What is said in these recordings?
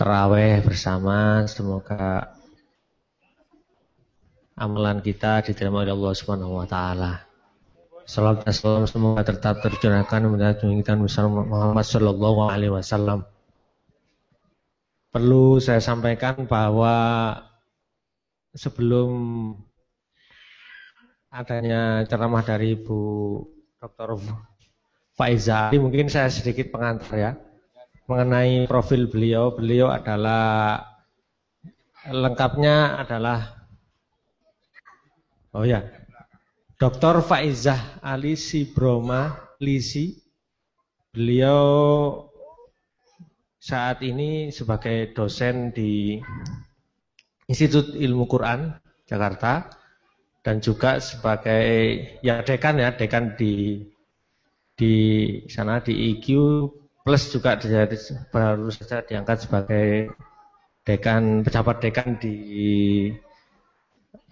terawih bersama. Semoga amalan kita diterima oleh Allah Subhanahu wa taala. Salam dan salam semoga tetap terjunahkan menginginkan Muhammad Sallallahu Alaihi Wasallam. Perlu saya sampaikan bahwa sebelum adanya ceramah dari Ibu Dr. Faiza, mungkin saya sedikit pengantar ya mengenai profil beliau. Beliau adalah lengkapnya adalah oh ya, Dr. Faizah Ali Sibroma Lisi. Beliau saat ini sebagai dosen di Institut Ilmu Quran Jakarta dan juga sebagai ya dekan ya dekan di di sana di IQ plus juga jadi baru saja diangkat sebagai dekan pejabat dekan di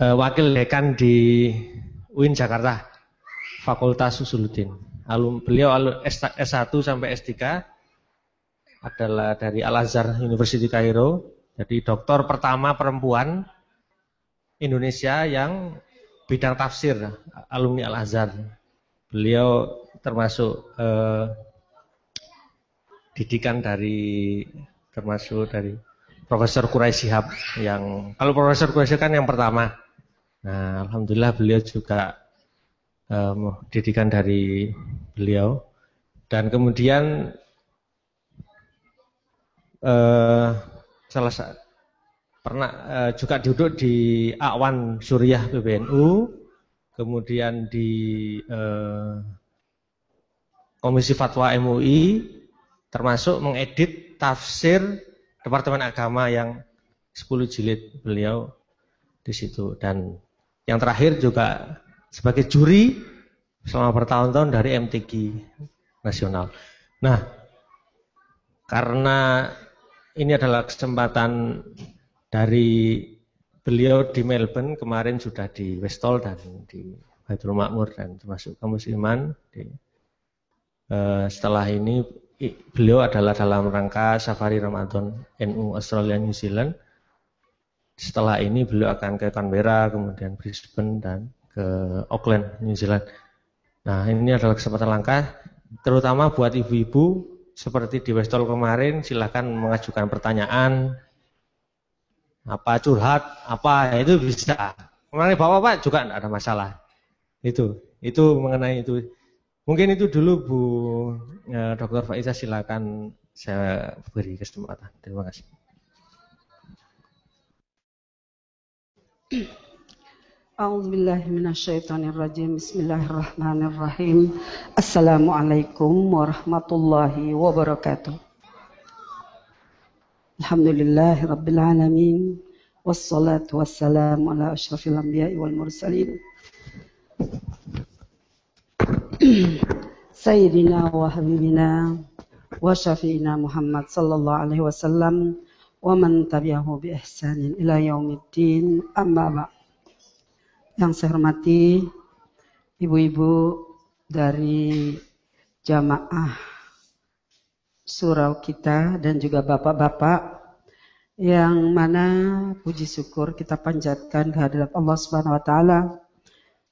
uh, wakil dekan di UIN Jakarta Fakultas Usuluddin. Alum beliau alum S1 sampai S3 adalah dari Al Azhar University Kairo. Jadi doktor pertama perempuan Indonesia yang bidang tafsir alumni Al Azhar. Beliau termasuk eh, didikan dari termasuk dari Profesor Quraisy Shihab yang kalau Profesor Quraisy kan yang pertama. Nah, alhamdulillah beliau juga um, didikan dari beliau dan kemudian uh, salah pernah uh, juga duduk di Awan Suriah PBNU, kemudian di uh, Komisi Fatwa MUI, termasuk mengedit tafsir Departemen Agama yang 10 jilid beliau di situ dan yang terakhir juga sebagai juri selama bertahun-tahun dari MTQ nasional. Nah, karena ini adalah kesempatan dari beliau di Melbourne kemarin sudah di Westall dan di Baitul Makmur dan termasuk kamus iman uh, setelah ini beliau adalah dalam rangka safari Ramadan NU Australia New Zealand. Setelah ini beliau akan ke Canberra, kemudian Brisbane dan ke Auckland, New Zealand. Nah, ini adalah kesempatan langka terutama buat ibu-ibu seperti di Westall kemarin silahkan mengajukan pertanyaan apa curhat apa itu bisa kemarin bapak-bapak juga tidak ada masalah itu itu mengenai itu Mungkin itu dulu Bu ya, Dr. Faiza silakan saya beri kesempatan. Terima kasih. A'udzubillahiminasyaitonirrajim. Bismillahirrahmanirrahim. Assalamualaikum warahmatullahi wabarakatuh. Alhamdulillahi rabbil alamin. Wassalatu wassalamu ala ashrafil anbiya'i wal mursalin. habibina wa syafi'ina Muhammad sallallahu alaihi wasallam wa man tabi'ahu bi ihsanin ila yaumiddin amma ba. Yang saya hormati ibu-ibu dari jamaah surau kita dan juga bapak-bapak yang mana puji syukur kita panjatkan kehadirat Allah Subhanahu wa taala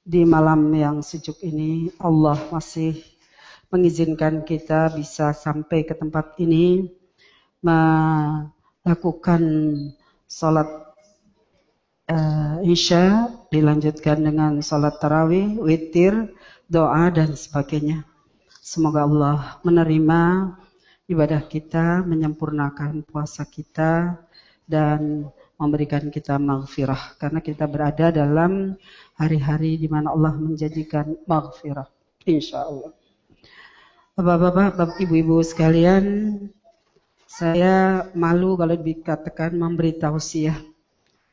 di malam yang sejuk ini Allah masih mengizinkan kita bisa sampai ke tempat ini melakukan sholat uh, isya dilanjutkan dengan sholat tarawih, witir, doa dan sebagainya. Semoga Allah menerima ibadah kita, menyempurnakan puasa kita dan memberikan kita maghfirah. Karena kita berada dalam hari-hari di mana Allah menjadikan maghfirah. Insya Allah Bapak-bapak, bapak ibu-ibu sekalian saya malu kalau dikatakan memberi tausiah.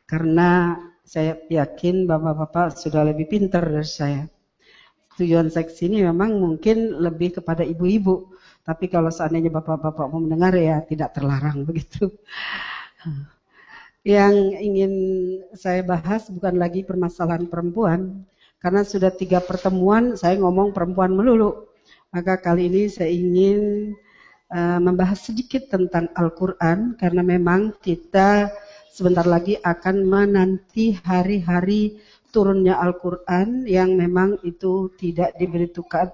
Karena saya yakin bapak-bapak sudah lebih pintar dari saya. Tujuan saya ini memang mungkin lebih kepada ibu-ibu. Tapi kalau seandainya bapak-bapak mau mendengar ya tidak terlarang begitu yang ingin saya bahas bukan lagi permasalahan perempuan, karena sudah tiga pertemuan saya ngomong perempuan melulu. Maka kali ini saya ingin uh, membahas sedikit tentang Al-Quran karena memang kita sebentar lagi akan menanti hari-hari turunnya Al-Quran yang memang itu tidak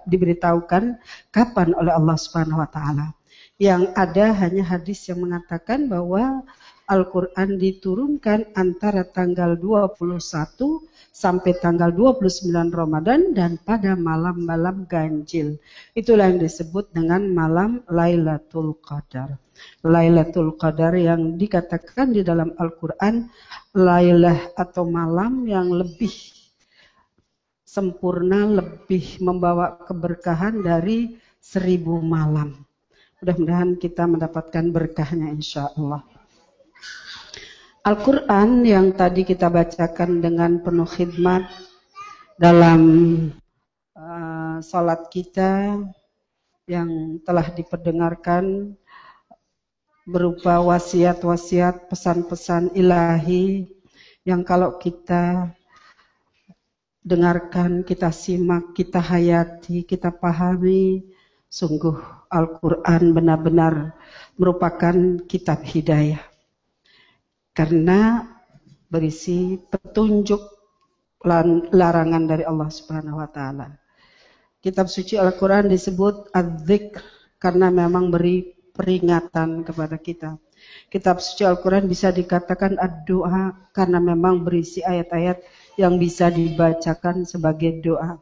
diberitahukan kapan oleh Allah Subhanahu Wa Taala. Yang ada hanya hadis yang mengatakan bahwa Al-Quran diturunkan antara tanggal 21 sampai tanggal 29 Ramadan dan pada malam-malam ganjil. Itulah yang disebut dengan malam Lailatul Qadar. Lailatul Qadar yang dikatakan di dalam Al-Quran Lailah atau malam yang lebih sempurna, lebih membawa keberkahan dari seribu malam. Mudah-mudahan kita mendapatkan berkahnya insya Allah. Al-Quran yang tadi kita bacakan dengan penuh khidmat dalam uh, salat kita yang telah diperdengarkan berupa wasiat-wasiat pesan-pesan ilahi yang kalau kita dengarkan, kita simak, kita hayati, kita pahami, sungguh Al-Quran benar-benar merupakan kitab hidayah. Karena berisi petunjuk larangan dari Allah Subhanahu wa taala. Kitab suci Al-Quran disebut ad-dzikr karena memang beri peringatan kepada kita. Kitab suci Al-Quran bisa dikatakan ad-doa karena memang berisi ayat-ayat yang bisa dibacakan sebagai doa.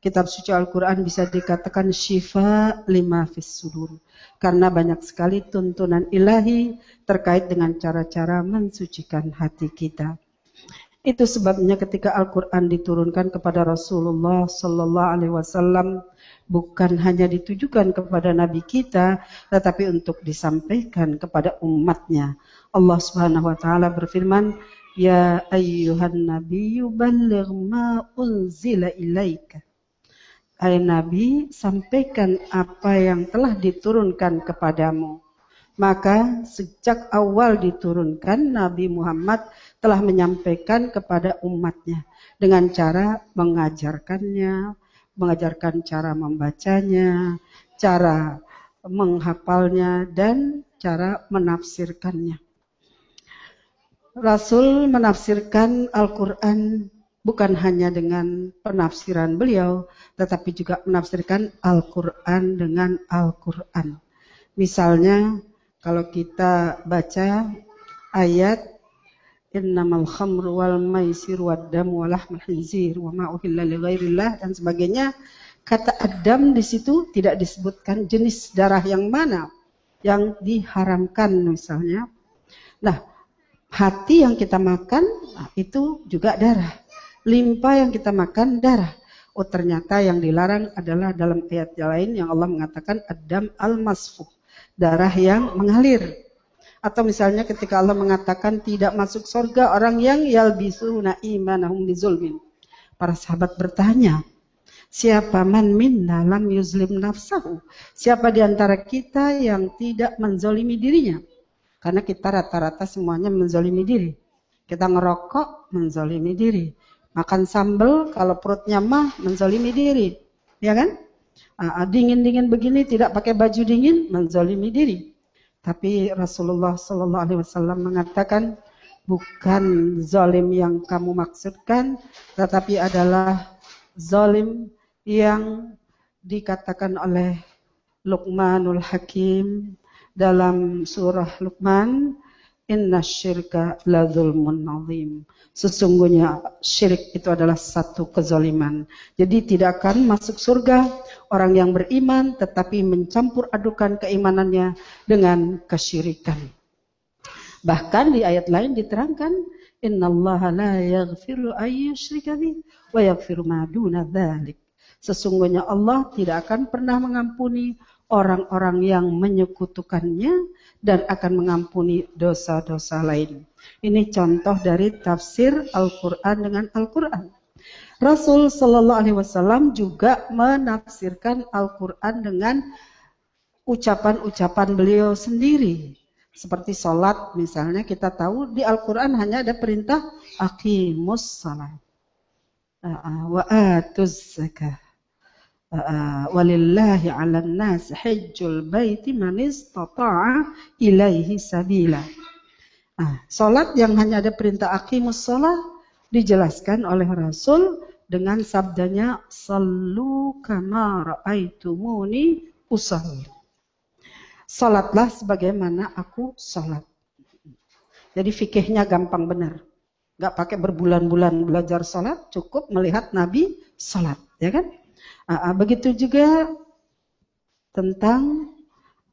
Kitab suci Al-Quran bisa dikatakan syifa lima fis sudur. Karena banyak sekali tuntunan ilahi terkait dengan cara-cara mensucikan hati kita. Itu sebabnya ketika Al-Quran diturunkan kepada Rasulullah Sallallahu Alaihi Wasallam bukan hanya ditujukan kepada Nabi kita, tetapi untuk disampaikan kepada umatnya. Allah Subhanahu Wa Taala berfirman, Ya ayyuhan nabiyyu balligh ma unzila ilaika Hai Nabi, sampaikan apa yang telah diturunkan kepadamu. Maka sejak awal diturunkan, Nabi Muhammad telah menyampaikan kepada umatnya dengan cara mengajarkannya, mengajarkan cara membacanya, cara menghafalnya, dan cara menafsirkannya. Rasul menafsirkan Al-Quran bukan hanya dengan penafsiran beliau, tetapi juga menafsirkan Al-Quran dengan Al-Quran. Misalnya, kalau kita baca ayat innamal khamru wal maisir wad dam wa lahmul khinzir wa ma uhilla li ghairillah dan sebagainya kata adam di situ tidak disebutkan jenis darah yang mana yang diharamkan misalnya nah hati yang kita makan nah, itu juga darah limpa yang kita makan darah. Oh ternyata yang dilarang adalah dalam ayat yang lain yang Allah mengatakan adam al-masfuh, darah yang mengalir. Atau misalnya ketika Allah mengatakan tidak masuk surga orang yang yalbisuna imanahum bizulmin. Para sahabat bertanya, siapa man minna lam yuzlim nafsahu? Siapa di antara kita yang tidak menzolimi dirinya? Karena kita rata-rata semuanya menzolimi diri. Kita ngerokok, menzolimi diri. Makan sambal kalau perutnya mah menzalimi diri. Ya kan? Ah, ah, dingin-dingin begini tidak pakai baju dingin menzalimi diri. Tapi Rasulullah Sallallahu Alaihi Wasallam mengatakan bukan zalim yang kamu maksudkan, tetapi adalah zalim yang dikatakan oleh Luqmanul Hakim dalam surah Luqman Inna syirka la zulmun. Sesungguhnya syirik itu adalah satu kezaliman. Jadi tidak akan masuk surga orang yang beriman tetapi mencampur adukan keimanannya dengan kesyirikan. Bahkan di ayat lain diterangkan Inna Allah la yaghfiru ayyushrika wa yaghfiru ma duna dhalik. Sesungguhnya Allah tidak akan pernah mengampuni orang-orang yang menyekutukannya dan akan mengampuni dosa-dosa lain. Ini contoh dari tafsir Al-Quran dengan Al-Quran. Rasul Shallallahu Alaihi Wasallam juga menafsirkan Al-Quran dengan ucapan-ucapan beliau sendiri. Seperti sholat misalnya kita tahu di Al-Quran hanya ada perintah akimus salat. Wa zakah. Walillahi 'alan nas hajjul baiti man istata'a ilaihi sabila. Nah, salat yang hanya ada perintah aqimus shalah dijelaskan oleh Rasul dengan sabdanya sallu kama raaitumuni usalli. Salatlah sebagaimana aku salat. Jadi fikihnya gampang benar. Gak pakai berbulan-bulan belajar salat, cukup melihat Nabi salat, ya kan? Uh, begitu juga tentang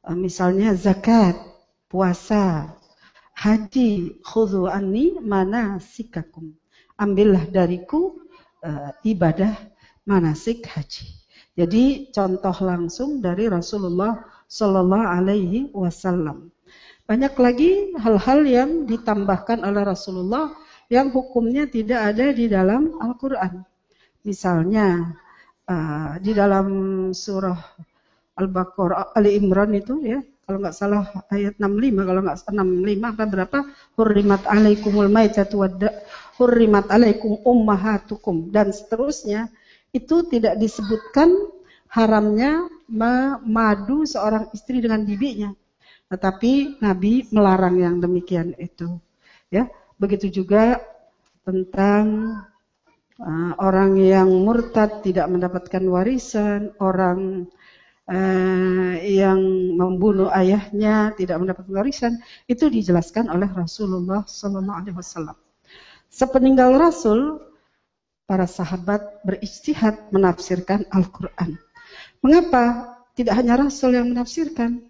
uh, misalnya zakat, puasa, haji, khudhu anni manasikakum. Ambillah dariku ibadah manasik haji. Jadi contoh langsung dari Rasulullah Shallallahu Alaihi Wasallam. Banyak lagi hal-hal yang ditambahkan oleh Rasulullah yang hukumnya tidak ada di dalam Al-Quran. Misalnya uh, di dalam surah Al-Baqarah, Ali Imran itu ya, kalau nggak salah ayat 65, kalau nggak 65 apa berapa? Hurrimat alaikumul maitatu hurrimat alaikum ummahatukum dan seterusnya itu tidak disebutkan haramnya memadu seorang istri dengan bibinya. Tetapi Nabi melarang yang demikian itu. Ya, begitu juga tentang orang yang murtad tidak mendapatkan warisan, orang uh, yang membunuh ayahnya tidak mendapatkan warisan, itu dijelaskan oleh Rasulullah Wasallam. Sepeninggal Rasul, para sahabat berijtihad menafsirkan Al-Quran. Mengapa tidak hanya Rasul yang menafsirkan?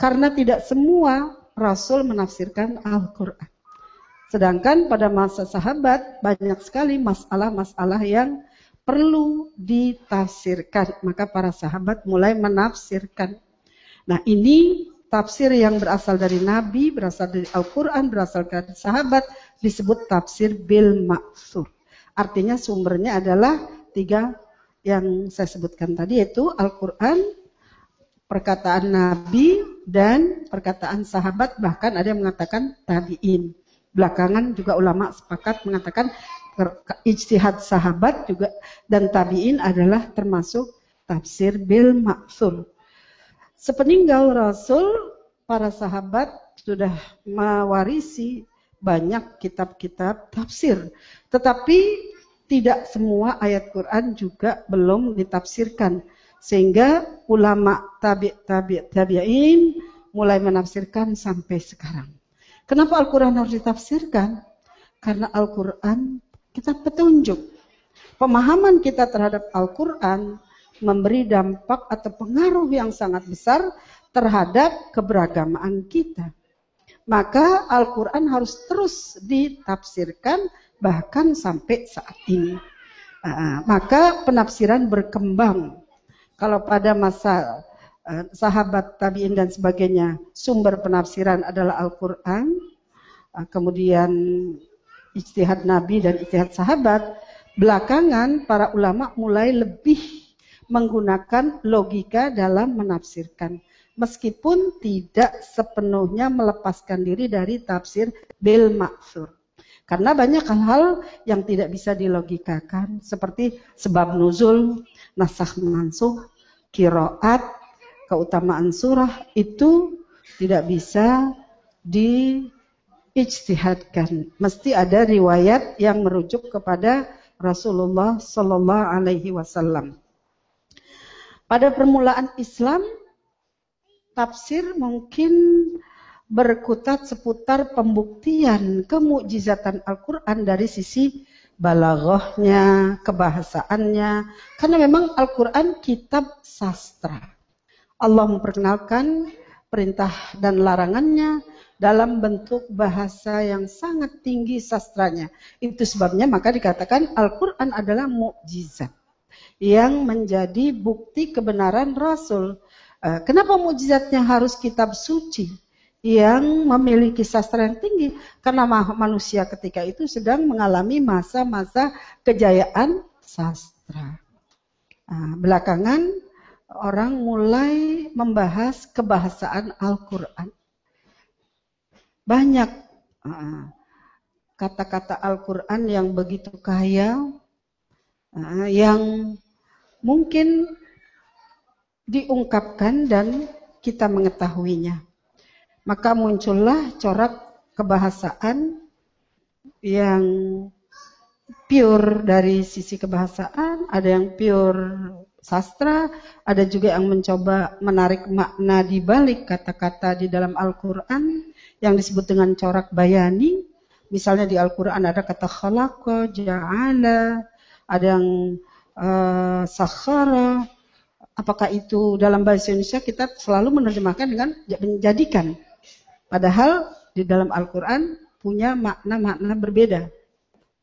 Karena tidak semua Rasul menafsirkan Al-Quran. Sedangkan pada masa sahabat banyak sekali masalah-masalah yang perlu ditafsirkan. Maka para sahabat mulai menafsirkan. Nah ini tafsir yang berasal dari Nabi, berasal dari Al-Quran, berasal dari sahabat, disebut tafsir bil maksur. Artinya sumbernya adalah tiga yang saya sebutkan tadi yaitu Al-Quran, perkataan Nabi dan perkataan sahabat bahkan ada yang mengatakan tabiin. Belakangan juga ulama sepakat mengatakan ijtihad sahabat juga dan tabiin adalah termasuk tafsir bil maksum. Sepeninggal Rasul, para sahabat sudah mewarisi banyak kitab-kitab tafsir. Tetapi tidak semua ayat Quran juga belum ditafsirkan sehingga ulama tabi tabi tabi'in mulai menafsirkan sampai sekarang. Kenapa Al-Quran harus ditafsirkan? Karena Al-Quran kita petunjuk. Pemahaman kita terhadap Al-Quran memberi dampak atau pengaruh yang sangat besar terhadap keberagamaan kita. Maka Al-Quran harus terus ditafsirkan bahkan sampai saat ini. Uh, maka penafsiran berkembang kalau pada masa sahabat tabiin dan sebagainya, sumber penafsiran adalah Al-Quran, uh, kemudian ijtihad Nabi dan ijtihad sahabat, belakangan para ulama mulai lebih menggunakan logika dalam menafsirkan. Meskipun tidak sepenuhnya melepaskan diri dari tafsir bil maksur. Karena banyak hal-hal yang tidak bisa dilogikakan seperti sebab nuzul, nasah mansuh, kiroat, keutamaan surah itu tidak bisa diijtihadkan. Mesti ada riwayat yang merujuk kepada Rasulullah Sallallahu Alaihi Wasallam. Pada permulaan Islam, tafsir mungkin berkutat seputar pembuktian kemujizatan Al-Quran dari sisi balaghahnya, kebahasaannya. Karena memang Al-Quran kitab sastra. Allah memperkenalkan perintah dan larangannya dalam bentuk bahasa yang sangat tinggi sastranya. Itu sebabnya maka dikatakan Al-Quran adalah mukjizat yang menjadi bukti kebenaran Rasul. Eh, kenapa mukjizatnya harus kitab suci? yang memiliki sastra yang tinggi karena manusia ketika itu sedang mengalami masa-masa kejayaan sastra. Nah, belakangan orang mulai membahas kebahasaan Al-Quran. Banyak ah, kata-kata Al-Quran yang begitu kaya, ah, yang mungkin diungkapkan dan kita mengetahuinya. Maka muncullah corak kebahasaan yang pure dari sisi kebahasaan, ada yang pure sastra, ada juga yang mencoba menarik makna di balik kata-kata di dalam Al-Quran yang disebut dengan corak bayani. Misalnya di Al-Quran ada kata khalaqa, ja'ala, ada yang uh, sakhara. Apakah itu dalam bahasa Indonesia kita selalu menerjemahkan dengan menjadikan. Padahal di dalam Al-Quran punya makna-makna berbeda.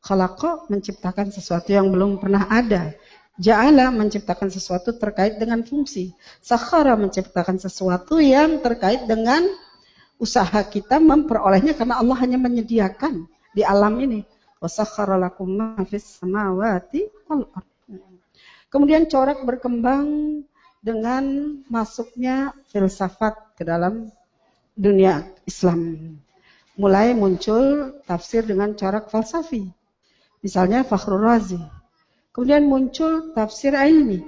Khalaqa menciptakan sesuatu yang belum pernah ada. Ja'ala menciptakan sesuatu terkait dengan fungsi. Sakhara menciptakan sesuatu yang terkait dengan usaha kita memperolehnya karena Allah hanya menyediakan di alam ini. Wal Kemudian corak berkembang dengan masuknya filsafat ke dalam dunia Islam. Mulai muncul tafsir dengan corak falsafi. Misalnya Fakhrul Razi. Kemudian muncul tafsir ilmi.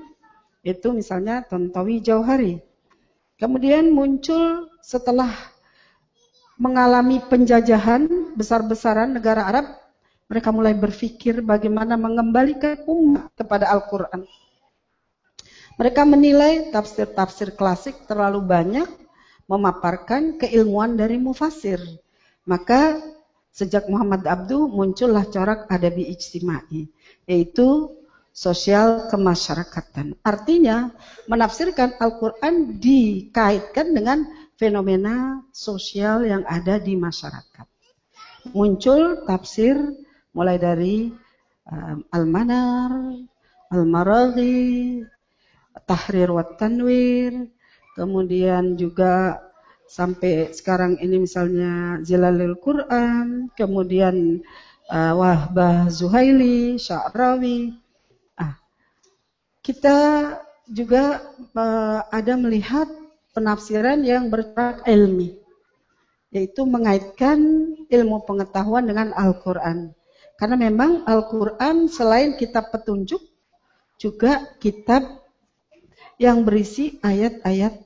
Itu misalnya Tontowi Jauhari. Kemudian muncul setelah mengalami penjajahan besar-besaran negara Arab, mereka mulai berpikir bagaimana mengembalikan umat kepada Al-Quran. Mereka menilai tafsir-tafsir klasik terlalu banyak memaparkan keilmuan dari mufasir. Maka Sejak Muhammad Abdu muncullah corak adabi ijtimai, yaitu sosial kemasyarakatan. Artinya menafsirkan Al-Quran dikaitkan dengan fenomena sosial yang ada di masyarakat. Muncul tafsir mulai dari um, Al-Manar, Al-Maraghi, Tahrir wa Tanwir, kemudian juga sampai sekarang ini misalnya Zilalil Quran, kemudian uh, Wahbah Zuhaili, Sya'rawi. Kita juga uh, ada melihat penafsiran yang bergerak ilmi, yaitu mengaitkan ilmu pengetahuan dengan Al-Quran. Karena memang Al-Quran selain kitab petunjuk, juga kitab yang berisi ayat-ayat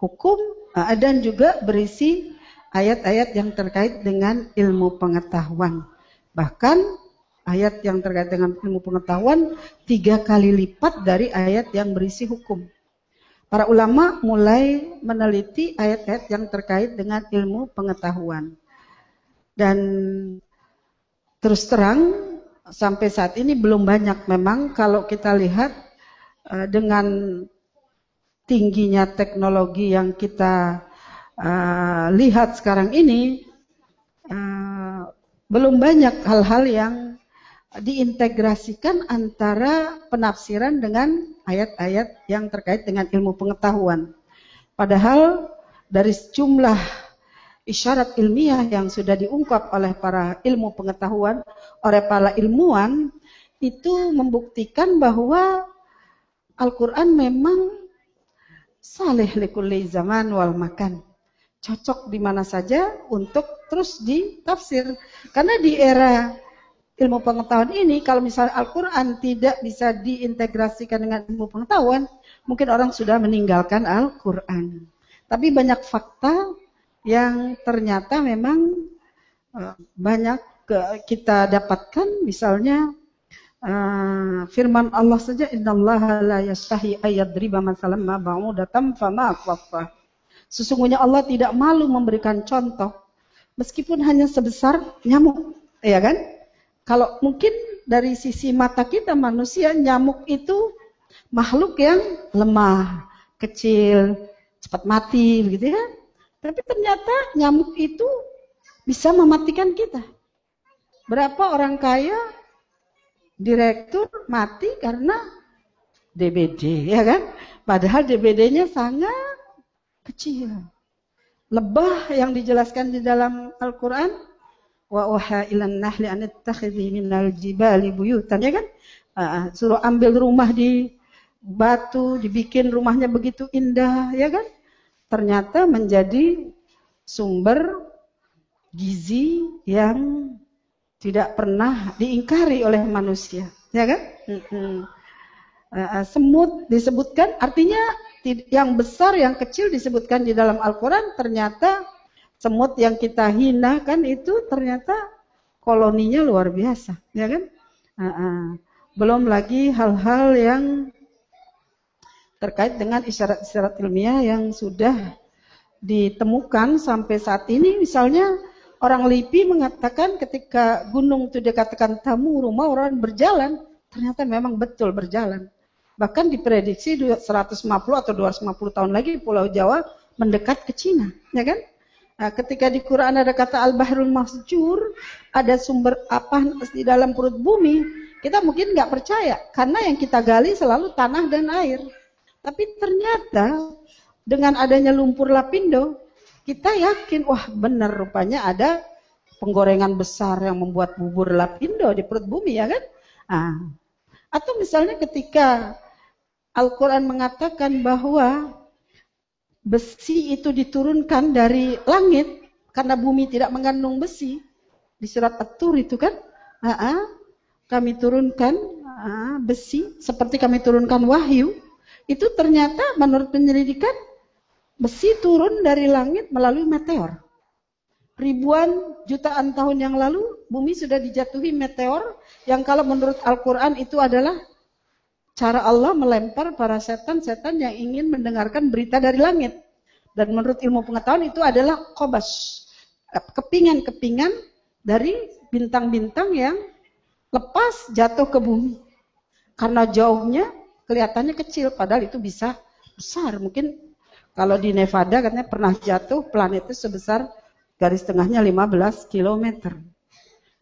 hukum Ah, dan juga berisi ayat-ayat yang terkait dengan ilmu pengetahuan. Bahkan ayat yang terkait dengan ilmu pengetahuan tiga kali lipat dari ayat yang berisi hukum. Para ulama mulai meneliti ayat-ayat yang terkait dengan ilmu pengetahuan. Dan terus terang sampai saat ini belum banyak memang kalau kita lihat eh, dengan tingginya teknologi yang kita uh, lihat sekarang ini, uh, belum banyak hal-hal yang diintegrasikan antara penafsiran dengan ayat-ayat yang terkait dengan ilmu pengetahuan. Padahal dari sejumlah isyarat ilmiah yang sudah diungkap oleh para ilmu pengetahuan, oleh para ilmuwan, itu membuktikan bahwa Al-Quran memang saleh likulli zaman wal makan. Cocok di mana saja untuk terus ditafsir. Karena di era ilmu pengetahuan ini, kalau misalnya Al-Quran tidak bisa diintegrasikan dengan ilmu pengetahuan, mungkin orang sudah meninggalkan Al-Quran. Tapi banyak fakta yang ternyata memang eh, banyak kita dapatkan, misalnya Uh, firman Allah saja innallaha la yastahi ayyadriba masalan ma ba'udatan fama aqwafa. Sesungguhnya Allah tidak malu memberikan contoh meskipun hanya sebesar nyamuk, ya kan? Kalau mungkin dari sisi mata kita manusia nyamuk itu makhluk yang lemah, kecil, cepat mati begitu ya. Tapi ternyata nyamuk itu bisa mematikan kita. Berapa orang kaya direktur mati karena DBD, ya kan? Padahal DBD-nya sangat kecil. Lebah yang dijelaskan di dalam Al-Quran, wa uha ilan nahli an minal jibali buyutan, ya kan? Uh, suruh ambil rumah di batu, dibikin rumahnya begitu indah, ya kan? Ternyata menjadi sumber gizi yang tidak pernah diingkari oleh manusia, ya kan? Uh, semut disebutkan artinya yang besar, yang kecil disebutkan di dalam Al-Quran, ternyata semut yang kita hina kan itu ternyata koloninya luar biasa, ya kan? Uh -uh. Belum lagi hal-hal yang terkait dengan isyarat-isyarat ilmiah yang sudah ditemukan sampai saat ini. Misalnya orang LIPI mengatakan ketika gunung itu dikatakan tamu rumah orang berjalan, ternyata memang betul berjalan. Bahkan diprediksi 150 atau 250 tahun lagi Pulau Jawa mendekat ke Cina, ya kan? Nah, ketika di Quran ada kata al-bahrul mahjur, ada sumber apa di dalam perut bumi, kita mungkin nggak percaya karena yang kita gali selalu tanah dan air. Tapi ternyata dengan adanya lumpur lapindo, kita yakin wah benar rupanya ada penggorengan besar yang membuat bubur lapindo di perut bumi ya kan? Ah. Atau misalnya ketika Al-Quran mengatakan bahwa besi itu diturunkan dari langit karena bumi tidak mengandung besi. Di surat At-Tur itu kan, Aa, kami turunkan aa, besi seperti kami turunkan wahyu itu ternyata menurut penyelidikan besi turun dari langit melalui meteor. Ribuan jutaan tahun yang lalu bumi sudah dijatuhi meteor yang kalau menurut Al-Quran itu adalah cara Allah melempar para setan-setan yang ingin mendengarkan berita dari langit. Dan menurut ilmu pengetahuan itu adalah kobas. Kepingan-kepingan dari bintang-bintang yang lepas jatuh ke bumi. Karena jauhnya kelihatannya kecil padahal itu bisa besar. Mungkin kalau di Nevada katanya pernah jatuh planet itu sebesar garis tengahnya 15 km.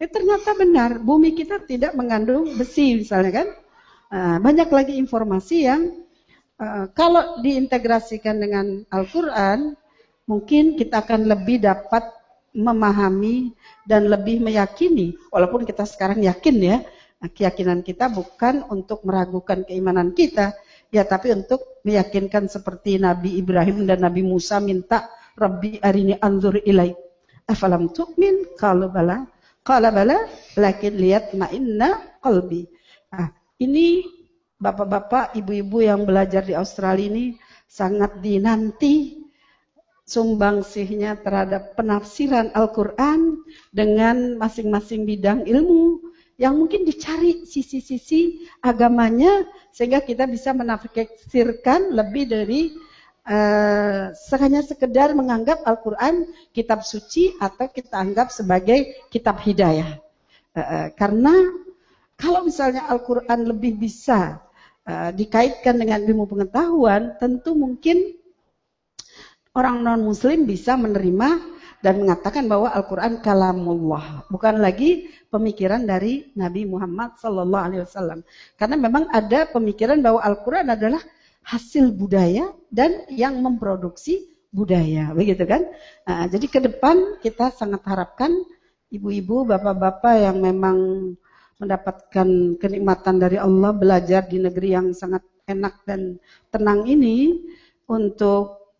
Eh, ternyata benar, bumi kita tidak mengandung besi misalnya kan. Uh, banyak lagi informasi yang uh, kalau diintegrasikan dengan Al-Quran, mungkin kita akan lebih dapat memahami dan lebih meyakini. Walaupun kita sekarang yakin ya, Nah, keyakinan kita bukan untuk meragukan keimanan kita, ya tapi untuk meyakinkan seperti Nabi Ibrahim dan Nabi Musa minta Rabbi arini anzur ilaik. Afalam tu'min? Kalau bala. Kalau bala, lakin lihat ma'inna qalbi. Ini bapak-bapak, ibu-ibu yang belajar di Australia ini sangat dinanti sumbangsihnya terhadap penafsiran Al-Quran dengan masing-masing bidang ilmu yang mungkin dicari sisi-sisi agamanya sehingga kita bisa menafsirkan lebih dari uh, hanya sekedar menganggap Al-Quran kitab suci atau kita anggap sebagai kitab hidayah. Uh, karena kalau misalnya Al-Quran lebih bisa uh, dikaitkan dengan ilmu pengetahuan, tentu mungkin orang non-muslim bisa menerima dan mengatakan bahwa Al-Quran kalamullah, bukan lagi pemikiran dari Nabi Muhammad Sallallahu Alaihi Wasallam. Karena memang ada pemikiran bahwa Al-Quran adalah hasil budaya dan yang memproduksi budaya, begitu kan? Nah, jadi ke depan kita sangat harapkan ibu-ibu, bapak-bapak yang memang mendapatkan kenikmatan dari Allah belajar di negeri yang sangat enak dan tenang ini untuk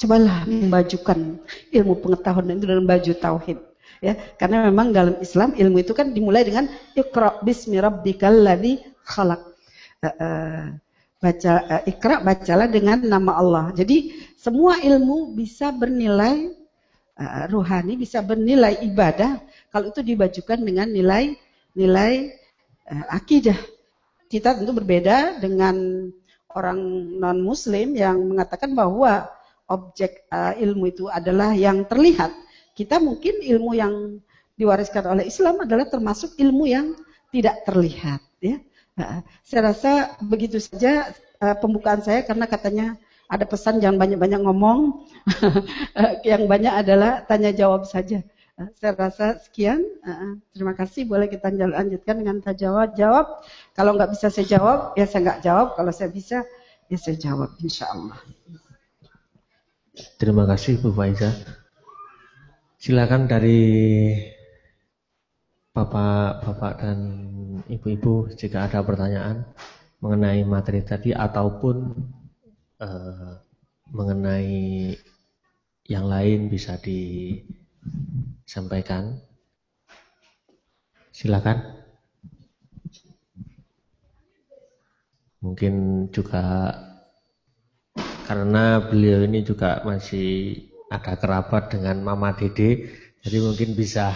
cobalah membajukan ilmu pengetahuan itu dalam baju tauhid ya. Karena memang dalam Islam ilmu itu kan dimulai dengan iqra bismi rabbikal ladzi khalaq. Uh, uh, baca uh, ikra bacalah dengan nama Allah. Jadi semua ilmu bisa bernilai uh, ruhani bisa bernilai ibadah kalau itu dibajukan dengan nilai nilai uh, akidah kita tentu berbeda dengan orang non muslim yang mengatakan bahwa objek uh, ilmu itu adalah yang terlihat. Kita mungkin ilmu yang diwariskan oleh Islam adalah termasuk ilmu yang tidak terlihat. Ya. Uh, saya rasa begitu saja uh, pembukaan saya karena katanya ada pesan jangan banyak-banyak ngomong. yang banyak adalah tanya jawab saja. Uh, saya rasa sekian. Uh, terima kasih. Boleh kita lanjutkan dengan tanya jawab. Kalau nggak bisa saya jawab, ya saya nggak jawab. Kalau saya bisa, ya saya jawab. Insya Allah. Terima kasih Bu Faiza. Silakan dari Bapak-bapak dan Ibu-ibu jika ada pertanyaan mengenai materi tadi ataupun uh, mengenai yang lain bisa disampaikan. Silakan. Mungkin juga karena beliau ini juga masih ada kerabat dengan Mama Dede, jadi mungkin bisa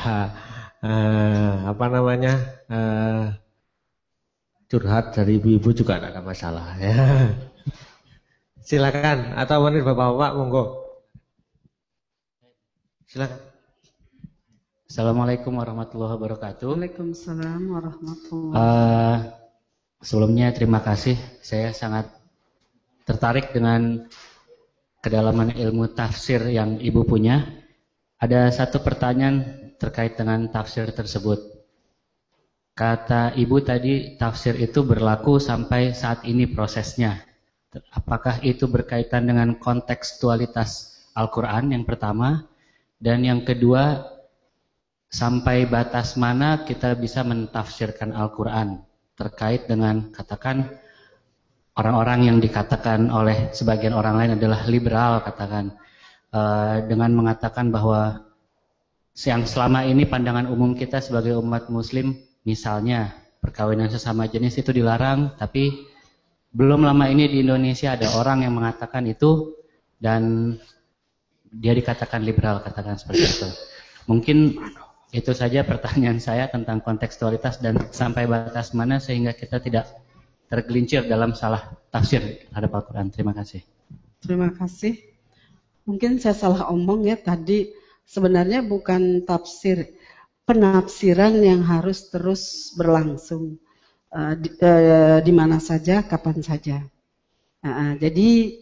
uh, apa namanya uh, curhat dari ibu-ibu juga tidak ada masalah ya. Silakan atau menit bapak-bapak monggo. Silakan. Assalamualaikum warahmatullahi wabarakatuh. Waalaikumsalam warahmatullahi uh, Sebelumnya terima kasih. Saya sangat tertarik dengan kedalaman ilmu tafsir yang ibu punya. Ada satu pertanyaan terkait dengan tafsir tersebut. Kata ibu tadi tafsir itu berlaku sampai saat ini prosesnya. Apakah itu berkaitan dengan kontekstualitas Al-Quran yang pertama? Dan yang kedua, sampai batas mana kita bisa mentafsirkan Al-Quran? Terkait dengan katakan orang-orang yang dikatakan oleh sebagian orang lain adalah liberal katakan. Uh, dengan mengatakan bahwa yang selama ini pandangan umum kita sebagai umat muslim misalnya perkawinan sesama jenis itu dilarang tapi belum lama ini di Indonesia ada orang yang mengatakan itu dan dia dikatakan liberal katakan seperti itu. Mungkin itu saja pertanyaan saya tentang kontekstualitas dan sampai batas mana sehingga kita tidak tergelincir dalam salah tafsir terhadap Al-Quran. Terima kasih. Terima kasih. Mungkin saya salah omong ya tadi sebenarnya bukan tafsir penafsiran yang harus terus berlangsung uh, di, uh, di mana saja, kapan saja. Uh, jadi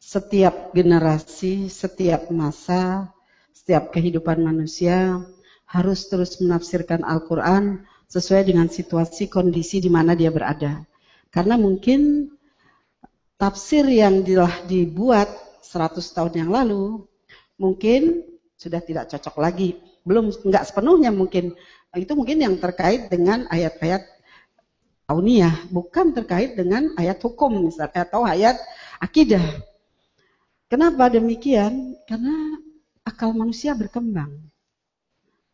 setiap generasi, setiap masa, setiap kehidupan manusia harus terus menafsirkan Al-Quran sesuai dengan situasi kondisi di mana dia berada. Karena mungkin tafsir yang telah dibuat 100 tahun yang lalu mungkin sudah tidak cocok lagi. Belum nggak sepenuhnya mungkin itu mungkin yang terkait dengan ayat-ayat kauniyah, bukan terkait dengan ayat hukum misalnya atau ayat akidah. Kenapa demikian? Karena akal manusia berkembang.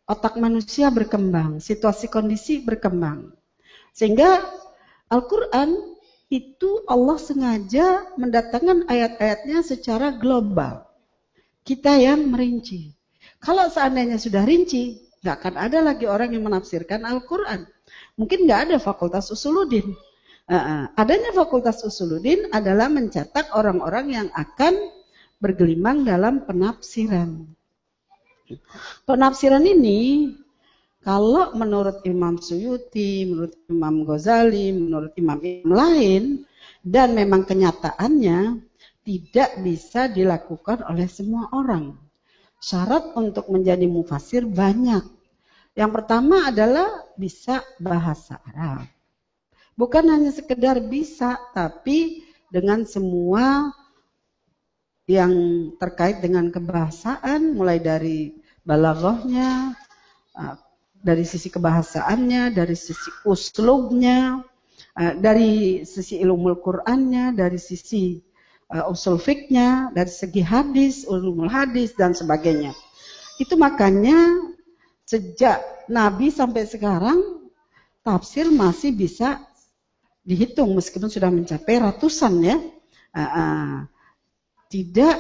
Otak manusia berkembang, situasi kondisi berkembang. Sehingga Al-Quran itu Allah sengaja mendatangkan ayat-ayatnya secara global. Kita yang merinci. Kalau seandainya sudah rinci, nggak akan ada lagi orang yang menafsirkan Al-Quran. Mungkin nggak ada fakultas usuludin. Adanya fakultas usuludin adalah mencetak orang-orang yang akan bergelimang dalam penafsiran. Penafsiran ini kalau menurut Imam Suyuti, menurut Imam Ghazali, menurut imam-imam lain, dan memang kenyataannya tidak bisa dilakukan oleh semua orang. Syarat untuk menjadi mufasir banyak. Yang pertama adalah bisa bahasa Arab. Bukan hanya sekedar bisa, tapi dengan semua yang terkait dengan kebahasaan, mulai dari balaghahnya, uh, dari sisi kebahasaannya, dari sisi uslubnya, uh, dari sisi ilmu Qur'annya, dari sisi uh, usul fiknya, dari segi hadis, ulumul hadis dan sebagainya. Itu makanya sejak Nabi sampai sekarang tafsir masih bisa dihitung meskipun sudah mencapai ratusan ya. Tidak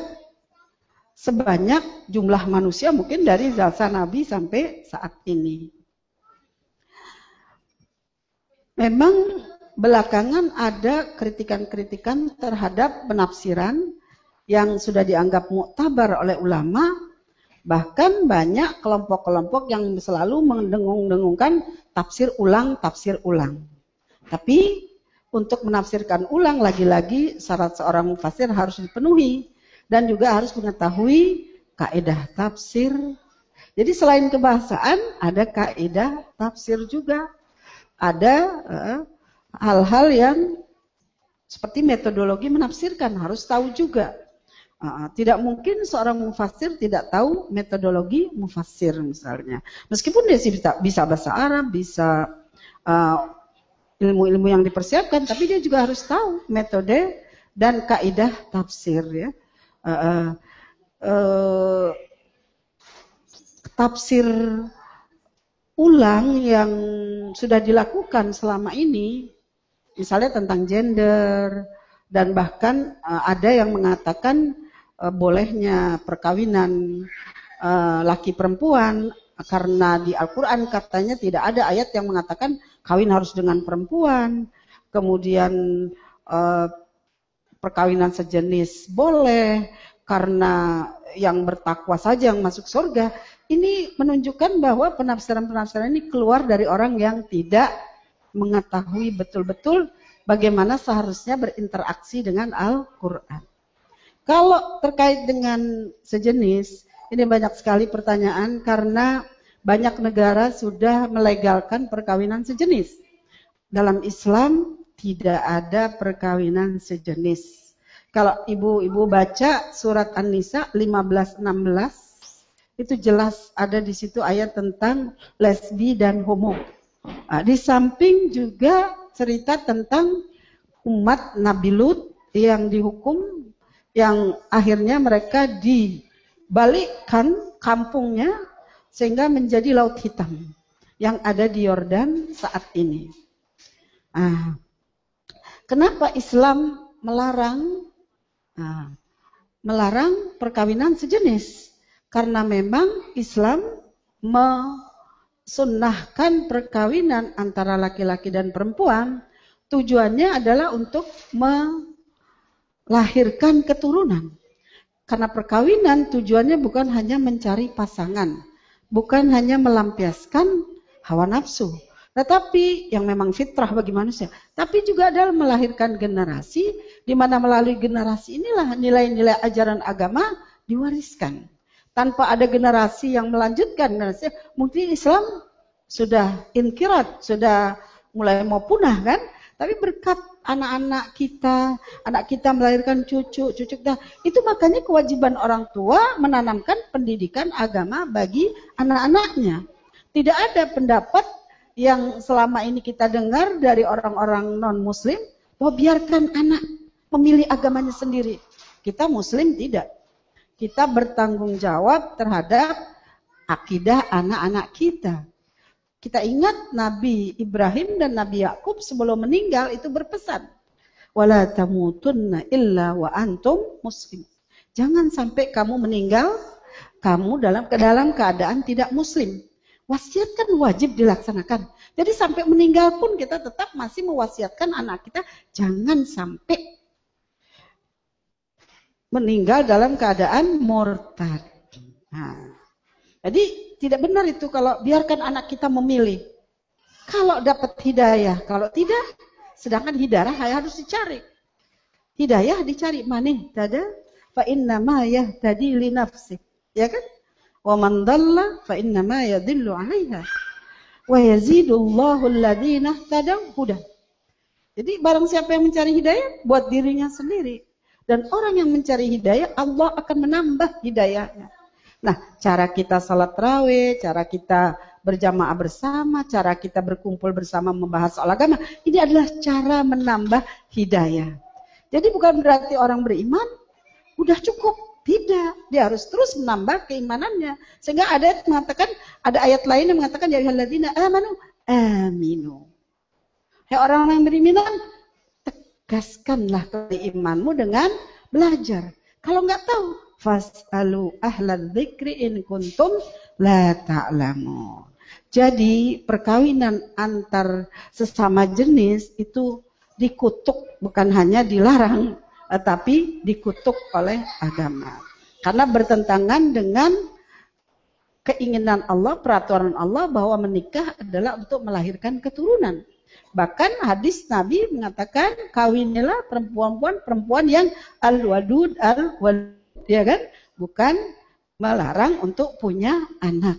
sebanyak jumlah manusia mungkin dari zasa Nabi sampai saat ini. Memang belakangan ada kritikan-kritikan terhadap penafsiran yang sudah dianggap muktabar oleh ulama Bahkan banyak kelompok-kelompok yang selalu mendengung-dengungkan tafsir ulang, tafsir ulang. Tapi untuk menafsirkan ulang lagi-lagi syarat seorang mufasir harus dipenuhi dan juga harus mengetahui kaidah tafsir. Jadi selain kebahasaan ada kaidah tafsir juga. Ada eh, hal-hal uh, yang seperti metodologi menafsirkan harus tahu juga Uh, tidak mungkin seorang mufasir tidak tahu metodologi mufasir misalnya. Meskipun dia bisa, bisa bahasa Arab, bisa ilmu-ilmu yang dipersiapkan, tapi dia juga harus tahu metode dan kaidah tafsir ya. Uh, uh, uh, tafsir ulang yang sudah dilakukan selama ini, misalnya tentang gender, dan bahkan uh, ada yang mengatakan uh, bolehnya perkawinan uh, laki perempuan karena di Al-Quran katanya tidak ada ayat yang mengatakan kawin harus dengan perempuan. Kemudian uh, perkawinan sejenis boleh karena yang bertakwa saja yang masuk surga. Ini menunjukkan bahwa penafsiran-penafsiran ini keluar dari orang yang tidak mengetahui betul-betul bagaimana seharusnya berinteraksi dengan Al-Quran. Kalau terkait dengan sejenis, ini banyak sekali pertanyaan karena banyak negara sudah melegalkan perkawinan sejenis. Dalam Islam tidak ada perkawinan sejenis. Kalau ibu-ibu baca surat An-Nisa 15-16, itu jelas ada di situ ayat tentang lesbi dan homo. Nah, di samping juga cerita tentang umat Nabi Lut yang dihukum, yang akhirnya mereka dibalikkan kampungnya sehingga menjadi laut hitam yang ada di Yordan saat ini. Nah, kenapa Islam melarang Nah, melarang perkawinan sejenis karena memang Islam mesunnahkan perkawinan antara laki-laki dan perempuan tujuannya adalah untuk melahirkan keturunan. Karena perkawinan tujuannya bukan hanya mencari pasangan, bukan hanya melampiaskan hawa nafsu, tetapi yang memang fitrah bagi manusia. Tapi juga adalah melahirkan generasi di mana melalui generasi inilah nilai-nilai ajaran agama diwariskan. Tanpa ada generasi yang melanjutkan generasi, mungkin Islam sudah inkirat, sudah mulai mau punah kan? Tapi berkat anak-anak kita, anak kita melahirkan cucu, cucu kita, itu makanya kewajiban orang tua menanamkan pendidikan agama bagi anak-anaknya. Tidak ada pendapat yang selama ini kita dengar dari orang-orang non-muslim, bahwa biarkan anak memilih agamanya sendiri. Kita muslim tidak. Kita bertanggung jawab terhadap akidah anak-anak kita. Kita ingat Nabi Ibrahim dan Nabi Yakub sebelum meninggal itu berpesan, "Wala tamutunna illa wa antum muslim." Jangan sampai kamu meninggal kamu dalam ke dalam keadaan tidak muslim. Wasiat kan wajib dilaksanakan. Jadi sampai meninggal pun kita tetap masih mewasiatkan anak kita jangan sampai meninggal dalam keadaan murtad. Nah, jadi tidak benar itu kalau biarkan anak kita memilih. Kalau dapat hidayah, kalau tidak, sedangkan hidayah harus dicari. Hidayah dicari mana? Tada fa inna ma yahtadi li nafsi. Ya kan? Wa man dhalla fa innama yadhillu 'alaiha. Wa yazidullahu alladziina ihtadaw hudan. Jadi barang siapa yang mencari hidayah buat dirinya sendiri. Dan orang yang mencari hidayah, Allah akan menambah hidayahnya. Nah, cara kita salat raweh, cara kita berjamaah bersama, cara kita berkumpul bersama membahas soal agama, ini adalah cara menambah hidayah. Jadi bukan berarti orang beriman udah cukup. Tidak, dia harus terus menambah keimanannya. Sehingga ada yang mengatakan, ada ayat lain yang mengatakan ya alladzina amanu aminu. Ya orang-orang yang beriman, tegaskanlah keimanmu dengan belajar. Kalau nggak tahu, fasalu ahlan dzikri in kuntum la ta'lamun. Jadi perkawinan antar sesama jenis itu dikutuk bukan hanya dilarang tetapi dikutuk oleh agama. Karena bertentangan dengan keinginan Allah, peraturan Allah bahwa menikah adalah untuk melahirkan keturunan. Bahkan hadis Nabi mengatakan kawinilah perempuan-perempuan yang al-wadud al-walud, ya kan? Bukan melarang untuk punya anak.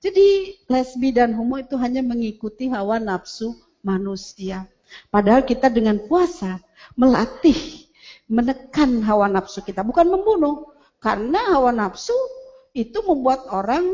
Jadi lesbi dan homo itu hanya mengikuti hawa nafsu manusia. Padahal kita dengan puasa melatih menekan hawa nafsu kita, bukan membunuh. Karena hawa nafsu itu membuat orang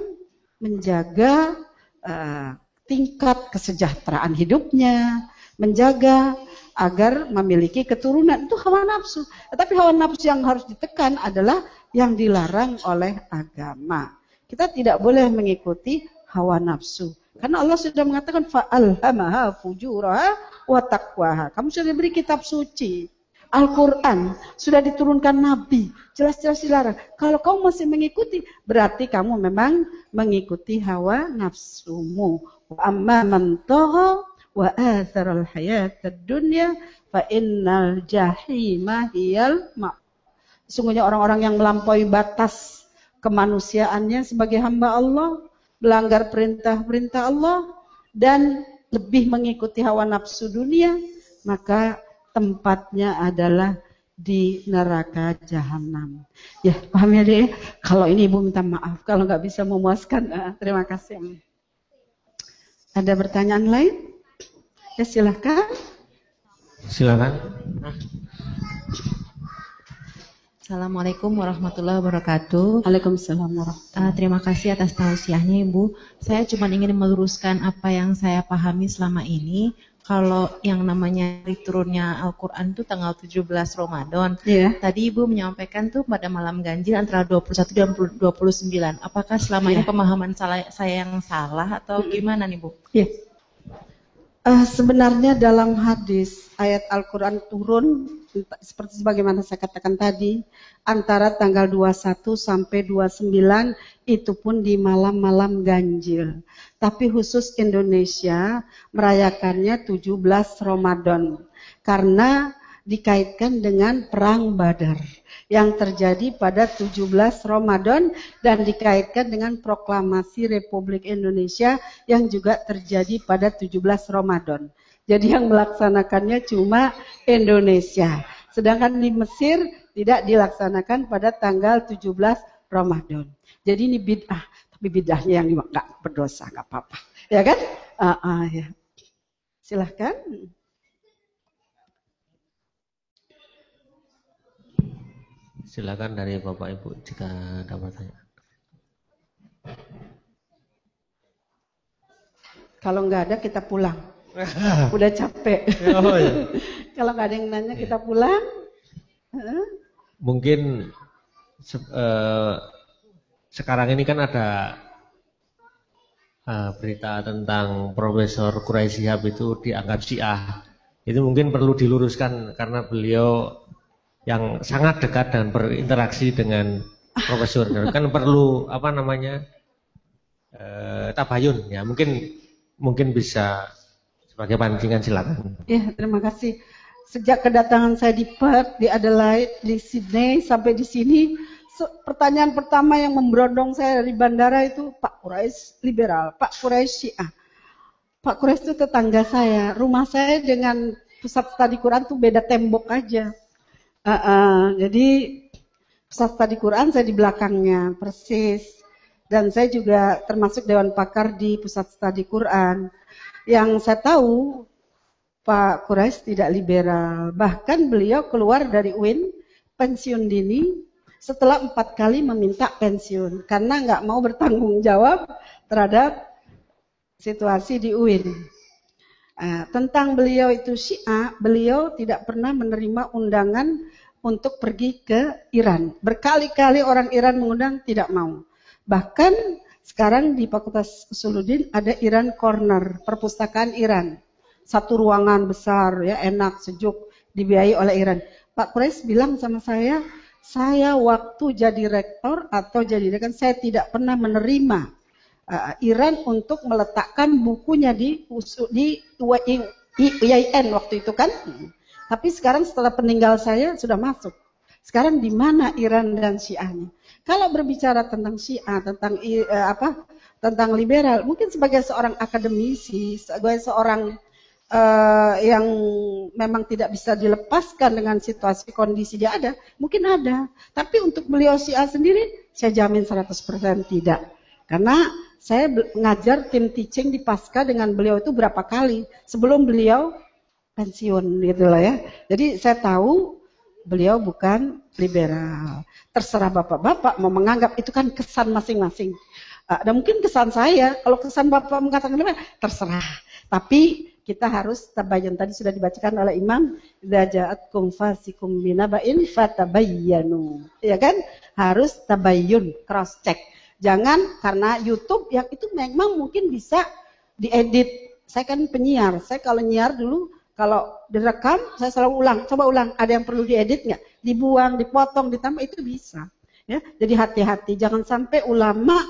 menjaga uh, tingkat kesejahteraan hidupnya, menjaga agar memiliki keturunan itu hawa nafsu. Tetapi hawa nafsu yang harus ditekan adalah yang dilarang oleh agama. Kita tidak boleh mengikuti hawa nafsu. Karena Allah sudah mengatakan fa'alhamaha fujuraha wa taqwaha. Kamu sudah diberi kitab suci Al-Quran sudah diturunkan Nabi, jelas-jelas dilarang. Kalau kamu masih mengikuti, berarti kamu memang mengikuti hawa nafsumu. Wa amma man wa atharal hayatad dunya fa innal jahima hiyal ma. Sungguhnya orang-orang yang melampaui batas kemanusiaannya sebagai hamba Allah, melanggar perintah-perintah Allah dan lebih mengikuti hawa nafsu dunia, maka tempatnya adalah di neraka jahanam. Ya, paham ya deh? Kalau ini ibu minta maaf, kalau nggak bisa memuaskan, uh, terima kasih. Ada pertanyaan lain? Ya silahkan. Silakan. Assalamualaikum warahmatullahi wabarakatuh. Waalaikumsalam warahmatullahi uh, Terima kasih atas tausiahnya Ibu. Saya cuma ingin meluruskan apa yang saya pahami selama ini kalau yang namanya turunnya Al-Quran itu tanggal 17 Ramadan. Yeah. Tadi Ibu menyampaikan tuh pada malam ganjil antara 21 dan 29. Apakah selama yeah. ini iya. pemahaman salah, saya yang salah atau gimana nih Bu? Iya. Yeah. Uh, sebenarnya dalam hadis ayat Al-Quran turun seperti sebagaimana saya katakan tadi antara tanggal 21 sampai 29 itu pun di malam-malam ganjil. Tapi khusus Indonesia merayakannya 17 Ramadan karena dikaitkan dengan perang Badar yang terjadi pada 17 Ramadan dan dikaitkan dengan proklamasi Republik Indonesia yang juga terjadi pada 17 Ramadan. Jadi yang melaksanakannya cuma Indonesia. Sedangkan di Mesir tidak dilaksanakan pada tanggal 17 Ramadan. Jadi ini bid'ah, tapi bid'ahnya yang nggak berdosa, nggak apa-apa. Ya kan? Uh, uh, ya. Silahkan. Silakan dari Bapak Ibu jika ada pertanyaan. Kalau nggak ada kita pulang. Udah capek. Oh, iya. Kalau nggak ada yang nanya kita pulang. Mungkin se uh, sekarang ini kan ada uh, berita tentang Profesor Quraisy Shihab itu dianggap Syiah. Itu mungkin perlu diluruskan karena beliau yang sangat dekat dan berinteraksi dengan profesor kan perlu apa namanya uh, tabayun ya mungkin mungkin bisa sebagai pancingan silakan. Ya, terima kasih. Sejak kedatangan saya di Perth, di Adelaide, di Sydney sampai di sini, pertanyaan pertama yang memberondong saya dari bandara itu Pak Quraisy liberal, Pak Quraisy Syiah. Pak Quraisy itu tetangga saya. Rumah saya dengan pusat studi Quran tuh beda tembok aja. Uh, uh, jadi pusat studi Quran saya di belakangnya persis. Dan saya juga termasuk dewan pakar di pusat studi Quran. Yang saya tahu Pak Quraisy tidak liberal. Bahkan beliau keluar dari UIN pensiun dini setelah empat kali meminta pensiun karena nggak mau bertanggung jawab terhadap situasi di UIN. Nah, tentang beliau itu Syiah, beliau tidak pernah menerima undangan untuk pergi ke Iran. Berkali-kali orang Iran mengundang tidak mau. Bahkan sekarang di Fakultas Usuluddin ada Iran Corner, perpustakaan Iran. Satu ruangan besar, ya enak, sejuk, dibiayai oleh Iran. Pak Pres bilang sama saya, saya waktu jadi rektor atau jadi dekan, saya tidak pernah menerima uh, Iran untuk meletakkan bukunya di di UIN waktu itu kan. Tapi sekarang setelah peninggal saya sudah masuk. Sekarang di mana Iran dan Syiahnya? Kalau berbicara tentang Syiah, tentang uh, apa? Tentang liberal, mungkin sebagai seorang akademisi, sebagai seorang uh, yang memang tidak bisa dilepaskan dengan situasi kondisi dia ada, mungkin ada. Tapi untuk beliau Syiah sendiri, saya jamin 100% tidak. Karena saya mengajar tim teaching di Pasca dengan beliau itu berapa kali sebelum beliau pensiun gitu lah ya. Jadi saya tahu beliau bukan liberal. Terserah bapak-bapak mau menganggap itu kan kesan masing-masing. Uh, dan mungkin kesan saya, kalau kesan bapak mengatakan liberal, terserah. Tapi kita harus tabayun. Tadi sudah dibacakan oleh Imam, Dajatkum fasikum binaba'in fatabayyanu. Ya kan? Harus tabayun, cross check. Jangan karena YouTube yang itu memang mungkin bisa diedit. Saya kan penyiar. Saya kalau nyiar dulu Kalau direkam, saya selalu ulang, coba ulang. Ada yang perlu diedit nggak? Dibuang, dipotong, ditambah itu bisa. Ya, jadi hati-hati, jangan sampai ulama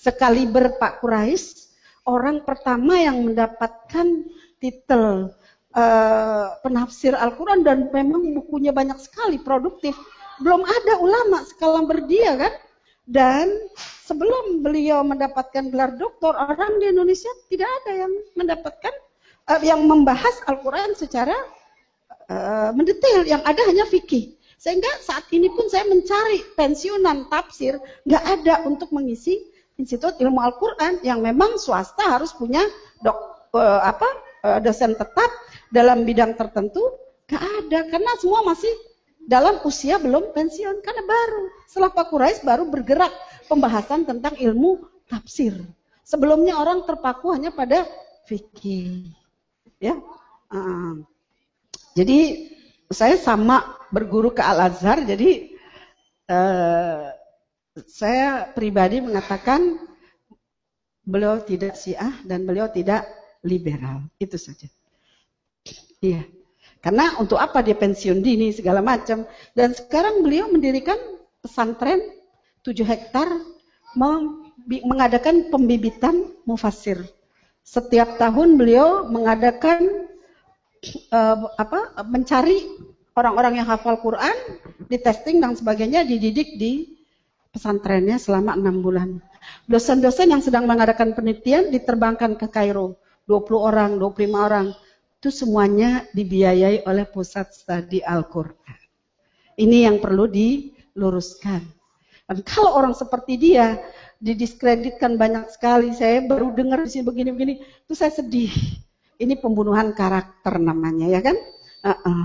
sekali berpak Quraisy orang pertama yang mendapatkan titel uh, penafsir Al-Quran dan memang bukunya banyak sekali produktif. Belum ada ulama skala berdia kan? Dan sebelum beliau mendapatkan gelar doktor, orang di Indonesia tidak ada yang mendapatkan uh, yang membahas Al-Quran secara uh, mendetail. Yang ada hanya fikih. Sehingga saat ini pun saya mencari pensiunan tafsir, nggak ada untuk mengisi Institut Ilmu Al-Quran yang memang swasta harus punya dok, uh, apa uh, dosen tetap dalam bidang tertentu, nggak ada karena semua masih dalam usia belum pensiun karena baru setelah Pak Quraisy baru bergerak pembahasan tentang ilmu tafsir. Sebelumnya orang terpaku hanya pada fikih ya. Jadi saya sama berguru ke Al Azhar, jadi uh, saya pribadi mengatakan beliau tidak Syiah dan beliau tidak liberal, itu saja. Iya. Karena untuk apa dia pensiun dini segala macam. Dan sekarang beliau mendirikan pesantren 7 hektar mengadakan pembibitan mufasir. Setiap tahun beliau mengadakan uh, apa mencari orang-orang yang hafal Quran, di testing dan sebagainya, dididik di pesantrennya selama enam bulan. Dosen-dosen yang sedang mengadakan penelitian diterbangkan ke Kairo, 20 orang, 25 orang. Itu semuanya dibiayai oleh pusat studi Al-Quran. Ini yang perlu diluruskan. Dan kalau orang seperti dia didiskreditkan banyak sekali. Saya baru dengar di sini begini-begini, itu saya sedih. Ini pembunuhan karakter namanya, ya kan? Uh -uh.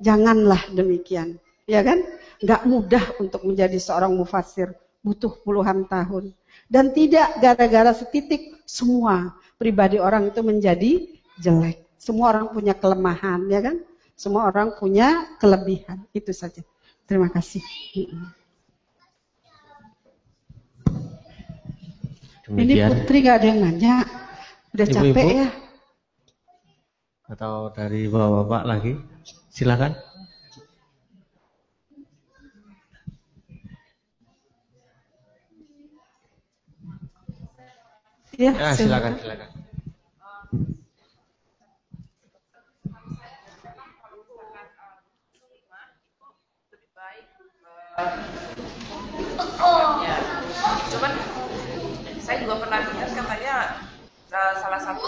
Janganlah demikian, ya kan? Gak mudah untuk menjadi seorang mufasir, butuh puluhan tahun. Dan tidak gara-gara setitik semua pribadi orang itu menjadi jelek. Semua orang punya kelemahan, ya kan? Semua orang punya kelebihan. Itu saja. Terima kasih. Demikian. Ini Putri gak ada yang nanya. Udah Ibu -ibu, capek ya. Atau dari bapak-bapak lagi. Silakan. Ya, ya silakan, silakan. Ya. Cuman saya juga pernah dengar katanya uh, salah satu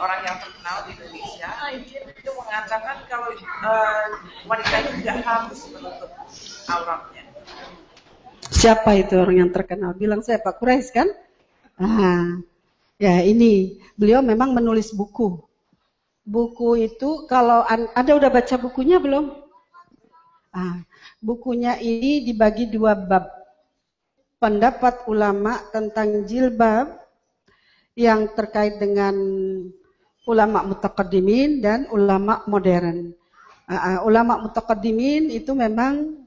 orang yang terkenal di Indonesia itu mengatakan kalau uh, wanita itu tidak harus menutup auratnya. Siapa itu orang yang terkenal? Bilang saya Pak Kures kan? Ah, ya ini beliau memang menulis buku. Buku itu kalau ada udah baca bukunya belum? Ah, bukunya ini dibagi dua bab pendapat ulama tentang jilbab yang terkait dengan ulama mutakaddimin dan ulama modern. Uh, ulama mutakaddimin itu memang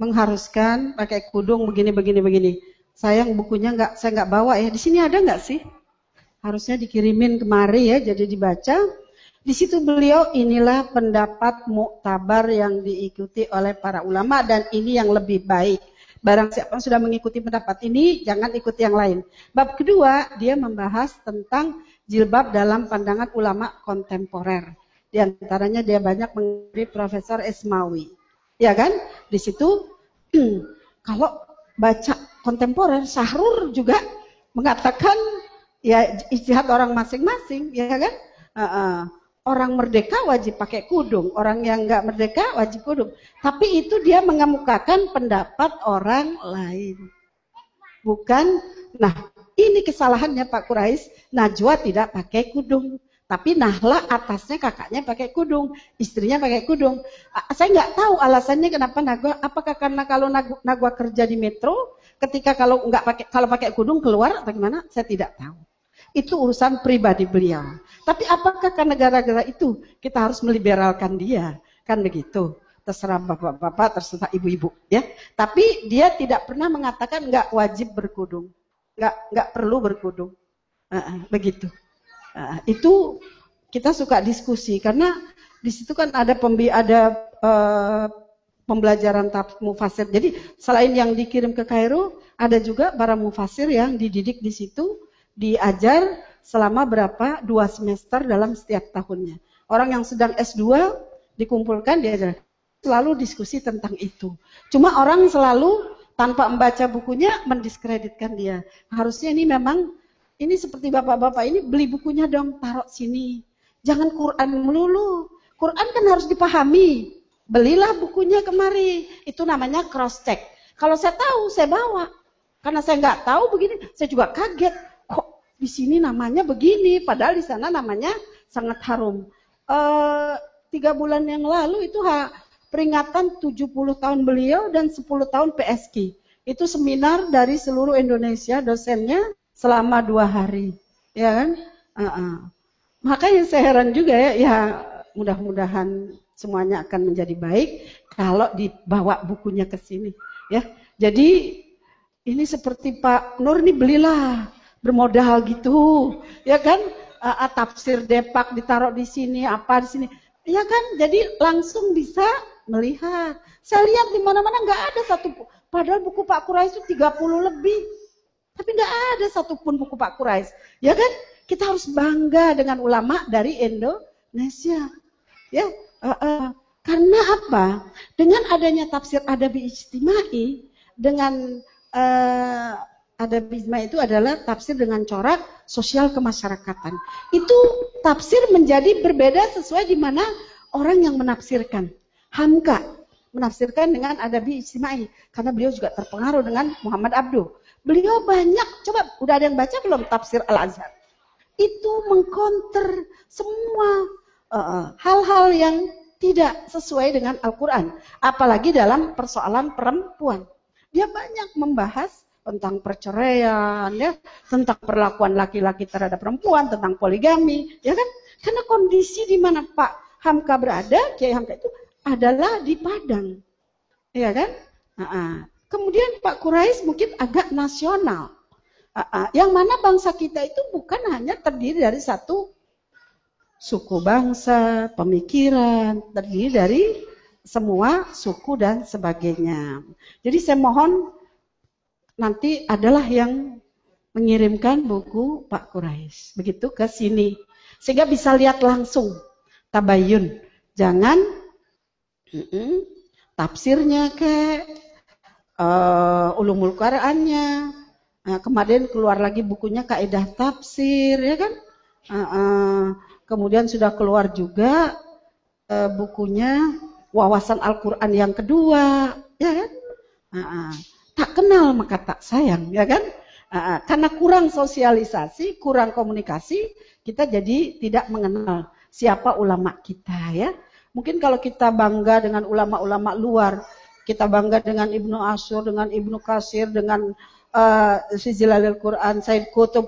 mengharuskan pakai kudung begini begini begini. Sayang bukunya nggak saya nggak bawa ya. Di sini ada nggak sih? Harusnya dikirimin kemari ya, jadi dibaca. Di situ beliau inilah pendapat muktabar yang diikuti oleh para ulama dan ini yang lebih baik. Barang siapa yang sudah mengikuti pendapat ini, jangan ikuti yang lain. Bab kedua, dia membahas tentang jilbab dalam pandangan ulama kontemporer. Di antaranya dia banyak mengenai Profesor Esmawi. Ya kan? Di situ kalau baca kontemporer, Sahrur juga mengatakan ya istihad orang masing-masing, ya kan? Uh -uh orang merdeka wajib pakai kudung, orang yang nggak merdeka wajib kudung. Tapi itu dia mengemukakan pendapat orang lain. Bukan, nah ini kesalahannya Pak Quraisy, Najwa tidak pakai kudung. Tapi Nahla atasnya kakaknya pakai kudung, istrinya pakai kudung. Saya nggak tahu alasannya kenapa Najwa. Apakah karena kalau Najwa kerja di metro, ketika kalau nggak pakai kalau pakai kudung keluar atau gimana? Saya tidak tahu. Itu urusan pribadi beliau. Tapi apakah karena gara-gara itu kita harus meliberalkan dia? Kan begitu. Terserah bapak-bapak, terserah ibu-ibu. ya. Tapi dia tidak pernah mengatakan nggak wajib berkudung. Nggak, nggak perlu berkudung. Uh, begitu. Uh, itu kita suka diskusi karena di situ kan ada pembi ada uh, pembelajaran mufasir. Jadi selain yang dikirim ke Kairo, ada juga para mufasir yang dididik di situ, diajar selama berapa dua semester dalam setiap tahunnya. Orang yang sedang S2 dikumpulkan diajar. Selalu diskusi tentang itu. Cuma orang selalu tanpa membaca bukunya mendiskreditkan dia. Harusnya ini memang ini seperti bapak-bapak ini beli bukunya dong taruh sini. Jangan Quran melulu. Quran kan harus dipahami belilah bukunya kemari. Itu namanya cross check. Kalau saya tahu, saya bawa. Karena saya nggak tahu begini, saya juga kaget. Kok di sini namanya begini, padahal di sana namanya sangat harum. E, tiga bulan yang lalu itu ha, peringatan 70 tahun beliau dan 10 tahun PSG. Itu seminar dari seluruh Indonesia, dosennya selama dua hari. Ya kan? Uh -uh. Makanya saya heran juga ya, ya mudah-mudahan semuanya akan menjadi baik kalau dibawa bukunya ke sini ya. Jadi ini seperti Pak Nur ini belilah bermodal gitu ya kan uh, tafsir Depak ditaruh di sini apa di sini ya kan jadi langsung bisa melihat saya lihat di mana-mana nggak ada satu padahal buku Pak Kurais itu 30 lebih tapi nggak ada satupun buku Pak Kurais ya kan kita harus bangga dengan ulama dari Indonesia ya Uh, uh, karena apa? Dengan adanya tafsir adabi ijtimai, dengan uh, adabi ijtimai itu adalah tafsir dengan corak sosial kemasyarakatan. Itu tafsir menjadi berbeda sesuai di mana orang yang menafsirkan. Hamka menafsirkan dengan adabi ijtimai karena beliau juga terpengaruh dengan Muhammad Abduh. Beliau banyak, coba udah ada yang baca belum tafsir Al-Azhar? Itu mengkonter semua hal-hal uh, yang tidak sesuai dengan Al-Quran. Apalagi dalam persoalan perempuan. Dia banyak membahas tentang perceraian, ya, tentang perlakuan laki-laki terhadap perempuan, tentang poligami, ya kan? Karena kondisi di mana Pak Hamka berada, Kiai Hamka itu adalah di Padang, ya kan? Nah, kemudian Pak Kurais mungkin agak nasional, yang mana bangsa kita itu bukan hanya terdiri dari satu suku bangsa, pemikiran, terdiri dari semua suku dan sebagainya. Jadi saya mohon nanti adalah yang mengirimkan buku Pak Quraisy begitu ke sini. Sehingga bisa lihat langsung. Tabayun. Jangan mm -mm, tafsirnya ke uh, ulumul Qur'annya. Nah, kemarin keluar lagi bukunya kaidah tafsir ya kan? Uh, uh, Kemudian sudah keluar juga e, bukunya Wawasan Al-Quran yang kedua, ya kan? Nah, tak kenal maka tak sayang, ya kan? Nah, karena kurang sosialisasi, kurang komunikasi, kita jadi tidak mengenal siapa ulama kita, ya. Mungkin kalau kita bangga dengan ulama-ulama luar, kita bangga dengan Ibnu Asyur, dengan Ibnu Kasir, dengan uh, Sizilalil Quran, Said Qutub,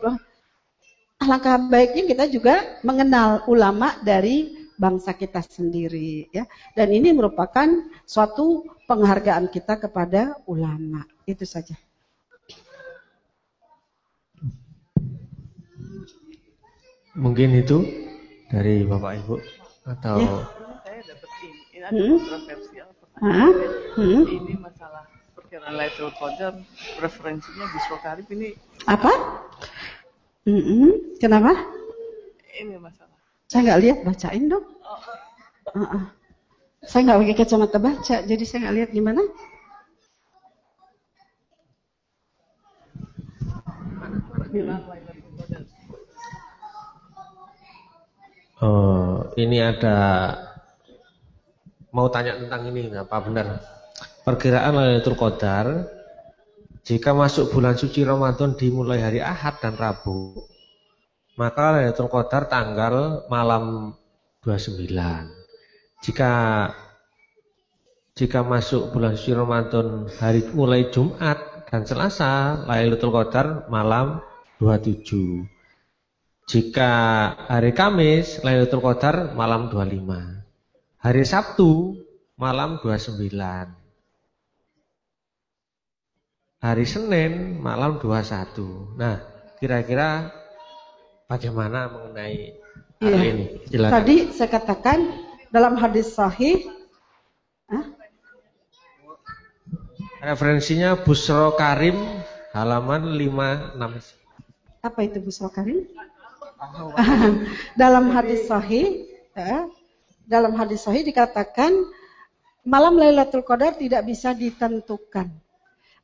alangkah baiknya kita juga mengenal ulama dari bangsa kita sendiri ya. Dan ini merupakan suatu penghargaan kita kepada ulama. Itu saja. Mungkin itu dari Bapak Ibu atau ya. saya dapat ini. Ini ada hmm? Hmm? Ini masalah perkiraan Lailatul Qadar referensinya di Karib ini apa? Mm -hmm. Kenapa? Ini masalah. Saya nggak lihat, bacain dong. Oh. Uh -uh. Saya nggak pakai kacamata baca, jadi saya nggak lihat gimana. Oh, ini ada mau tanya tentang ini, apa benar? Perkiraan Lailatul Qadar jika masuk bulan suci Ramadan dimulai hari Ahad dan Rabu, maka Lailatul Qadar tanggal malam 29. Jika jika masuk bulan suci Ramadan hari mulai Jumat dan Selasa, Lailatul Qadar malam 27. Jika hari Kamis, Lailatul Qadar malam 25. Hari Sabtu malam 29 hari Senin malam 21. Nah, kira-kira bagaimana mengenai hal ya. ini? Silakan. Tadi saya katakan dalam hadis sahih Hah? Referensinya Busro Karim halaman 56. Apa itu Busro Karim? dalam hadis sahih, ya, dalam hadis sahih dikatakan malam Lailatul Qadar tidak bisa ditentukan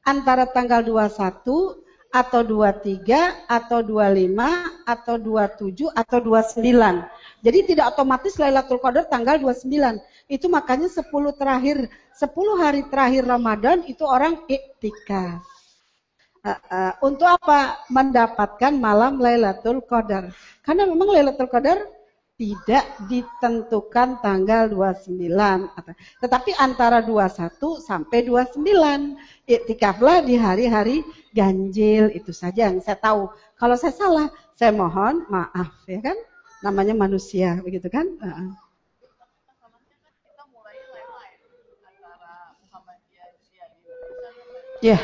antara tanggal 21 atau 23 atau 25 atau 27 atau 29. Jadi tidak otomatis Lailatul Qadar tanggal 29. Itu makanya 10 terakhir 10 hari terakhir Ramadan itu orang iktikaf. Uh, uh, untuk apa? Mendapatkan malam Lailatul Qadar. Karena memang Lailatul Qadar tidak ditentukan tanggal 29 tetapi antara 21 sampai 29 iktikaflah di hari-hari ganjil itu saja yang saya tahu kalau saya salah saya mohon maaf ya kan namanya manusia begitu kan. Ya,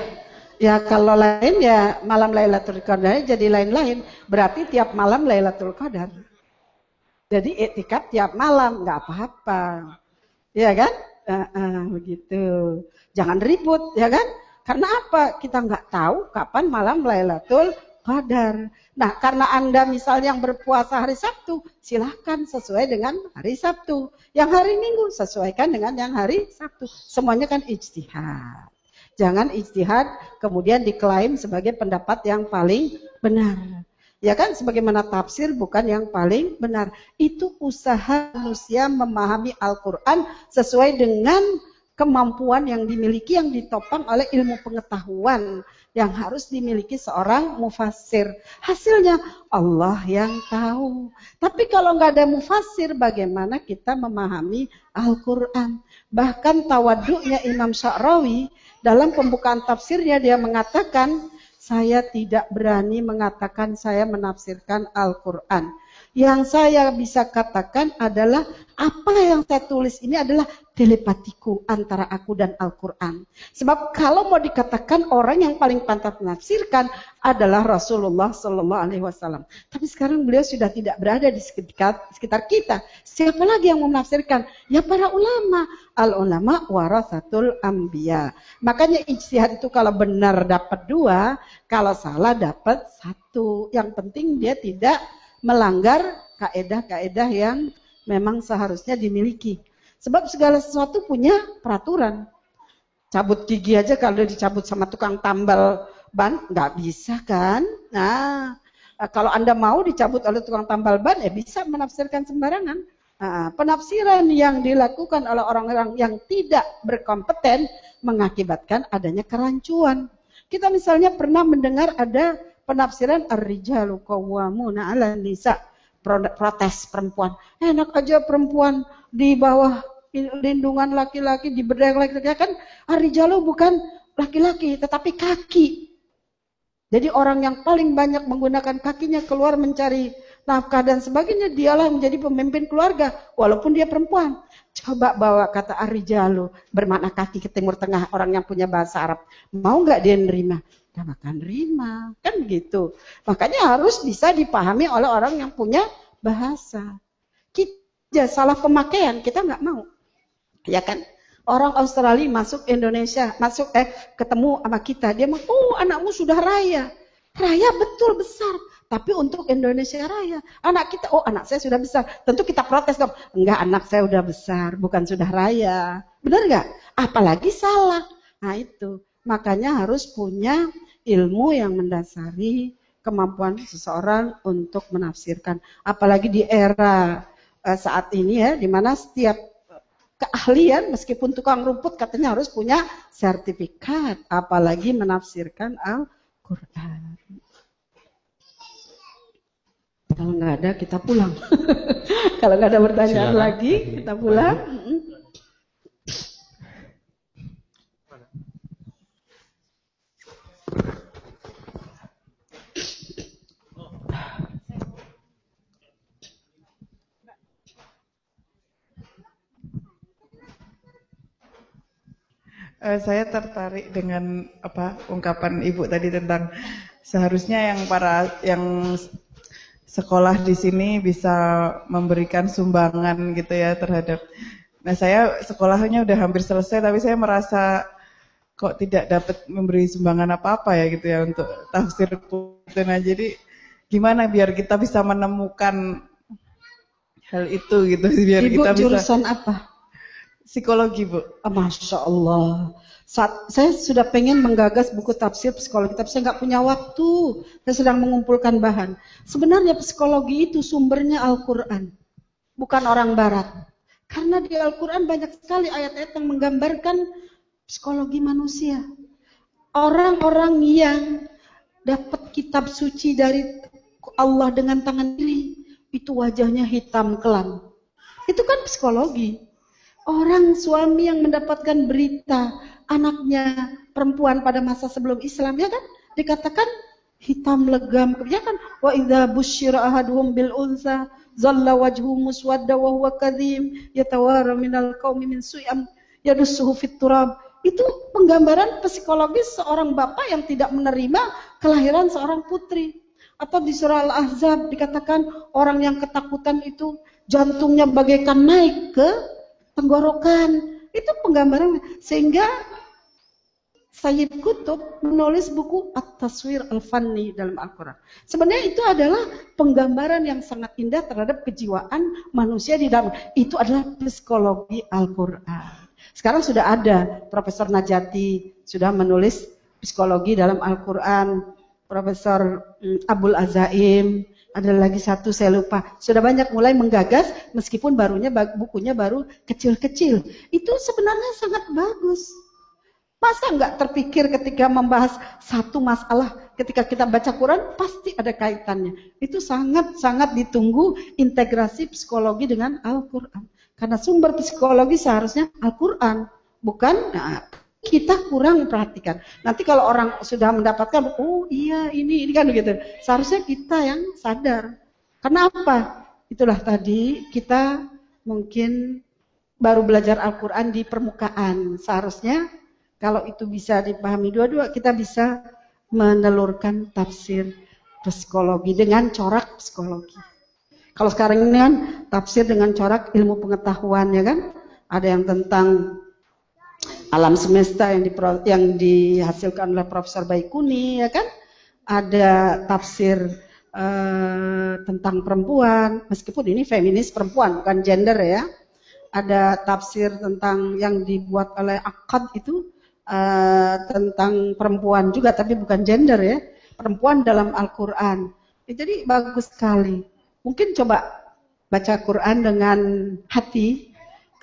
ya kalau lain ya malam Lailatul Qadar jadi lain-lain. Berarti tiap malam Lailatul Qadar. Jadi etikap tiap malam nggak apa-apa, ya kan? Uh, uh, begitu. Jangan ribut, ya kan? Karena apa? Kita nggak tahu kapan malam Lailatul Qadar. Nah, karena Anda misalnya yang berpuasa hari Sabtu, silahkan sesuai dengan hari Sabtu. Yang hari Minggu, sesuaikan dengan yang hari Sabtu. Semuanya kan ijtihad. Jangan ijtihad kemudian diklaim sebagai pendapat yang paling benar. Ya kan sebagaimana tafsir bukan yang paling benar. Itu usaha manusia memahami Al-Qur'an sesuai dengan kemampuan yang dimiliki yang ditopang oleh ilmu pengetahuan yang harus dimiliki seorang mufassir. Hasilnya Allah yang tahu. Tapi kalau nggak ada mufassir, bagaimana kita memahami Al-Quran? Bahkan tawaduknya Imam Sya'rawi dalam pembukaan tafsirnya dia mengatakan, saya tidak berani mengatakan saya menafsirkan Al-Quran. Yang saya bisa katakan adalah apa yang saya tulis ini adalah telepatiku antara aku dan Al-Quran. Sebab kalau mau dikatakan orang yang paling pantas menafsirkan adalah Rasulullah Sallallahu Alaihi Wasallam. Tapi sekarang beliau sudah tidak berada di sekitar, sekitar kita. Siapa lagi yang menafsirkan? Ya para ulama. Al ulama warasatul ambia. Makanya ijtihad itu kalau benar dapat dua, kalau salah dapat satu. Yang penting dia tidak melanggar kaedah-kaedah yang memang seharusnya dimiliki. Sebab segala sesuatu punya peraturan. Cabut gigi aja kalau dicabut sama tukang tambal ban, nggak bisa kan? Nah, kalau Anda mau dicabut oleh tukang tambal ban, ya bisa menafsirkan sembarangan. Nah, penafsiran yang dilakukan oleh orang-orang yang tidak berkompeten mengakibatkan adanya kerancuan. Kita misalnya pernah mendengar ada penafsiran ar-rijalu qawwamuna 'ala nisa protes perempuan. Enak aja perempuan di bawah lindungan laki-laki, di berdaya laki-laki kan Arijalu bukan laki-laki tetapi kaki. Jadi orang yang paling banyak menggunakan kakinya keluar mencari nafkah dan sebagainya dialah menjadi pemimpin keluarga walaupun dia perempuan. Coba bawa kata Arijalu bermakna kaki ke timur tengah orang yang punya bahasa Arab. Mau nggak dia nerima? Dia akan nerima. Kan gitu. Makanya harus bisa dipahami oleh orang yang punya bahasa. Kita salah pemakaian, kita nggak mau. Ya kan? Orang Australia masuk Indonesia, masuk eh ketemu sama kita, dia mau, "Oh, anakmu sudah raya." Raya betul besar, tapi untuk Indonesia raya. Anak kita, oh anak saya sudah besar. Tentu kita protes dong. Enggak, anak saya sudah besar, bukan sudah raya. Benar nggak? Apalagi salah. Nah itu. Makanya harus punya ilmu yang mendasari kemampuan seseorang untuk menafsirkan. Apalagi di era uh, saat ini ya, di mana setiap keahlian meskipun tukang rumput katanya harus punya sertifikat apalagi menafsirkan Al-Qur'an. Kalau nggak ada kita pulang. Kalau nggak ada pertanyaan Silakan. lagi kita pulang. Uh, saya tertarik dengan apa ungkapan ibu tadi tentang seharusnya yang para yang sekolah di sini bisa memberikan sumbangan gitu ya terhadap. Nah saya sekolahnya udah hampir selesai tapi saya merasa kok tidak dapat memberi sumbangan apa-apa ya gitu ya untuk tafsir itu. Nah jadi gimana biar kita bisa menemukan hal itu gitu biar Ibu kita bisa. jurusan apa? Psikologi bu. Oh, Masya Allah. Saat, saya sudah pengen menggagas buku tafsir psikologi, tapi saya nggak punya waktu. Saya sedang mengumpulkan bahan. Sebenarnya psikologi itu sumbernya Al-Quran, bukan orang Barat. Karena di Al-Quran banyak sekali ayat-ayat yang menggambarkan psikologi manusia. Orang-orang yang dapat kitab suci dari Allah dengan tangan kiri, itu wajahnya hitam kelam. Itu kan psikologi. Orang suami yang mendapatkan berita anaknya perempuan pada masa sebelum Islam ya kan? Dikatakan hitam legam. Ya kan? Wa idza busyira ahaduhum bil unsa zalla wajhu muswadda wa huwa kadhim yatawara minal qaumi min su'am yadussuhu fit turab. Itu penggambaran psikologis seorang bapak yang tidak menerima kelahiran seorang putri. Atau di surah Al-Ahzab dikatakan orang yang ketakutan itu jantungnya bagaikan naik ke tenggorokan. Itu penggambaran sehingga Sayyid Kutub menulis buku At-Taswir Al-Fanni dalam Al-Quran. Sebenarnya itu adalah penggambaran yang sangat indah terhadap kejiwaan manusia di dalam. Itu adalah psikologi Al-Quran. Sekarang sudah ada Profesor Najati sudah menulis psikologi dalam Al-Quran. Profesor mm, Abdul Azaim, ada lagi satu saya lupa. Sudah banyak mulai menggagas meskipun barunya bukunya baru kecil-kecil. Itu sebenarnya sangat bagus. Masa nggak terpikir ketika membahas satu masalah ketika kita baca Quran pasti ada kaitannya. Itu sangat-sangat ditunggu integrasi psikologi dengan Al-Quran. Karena sumber psikologi seharusnya Al-Quran. Bukan nah, kita kurang perhatikan. Nanti kalau orang sudah mendapatkan, oh iya ini, ini kan begitu. Seharusnya kita yang sadar. Kenapa? Itulah tadi kita mungkin baru belajar Al-Quran di permukaan. Seharusnya kalau itu bisa dipahami dua-dua, kita bisa menelurkan tafsir psikologi dengan corak psikologi. Kalau sekarang ini kan tafsir dengan corak ilmu pengetahuan ya kan? Ada yang tentang alam semesta yang, di, yang dihasilkan oleh Profesor Baikuni ya kan? Ada tafsir uh, tentang perempuan. Meskipun ini feminis perempuan bukan gender ya. Ada tafsir tentang yang dibuat oleh Akad itu uh, tentang perempuan juga tapi bukan gender ya. Perempuan dalam Al-Quran. Ya, jadi bagus sekali. Mungkin coba baca Quran dengan hati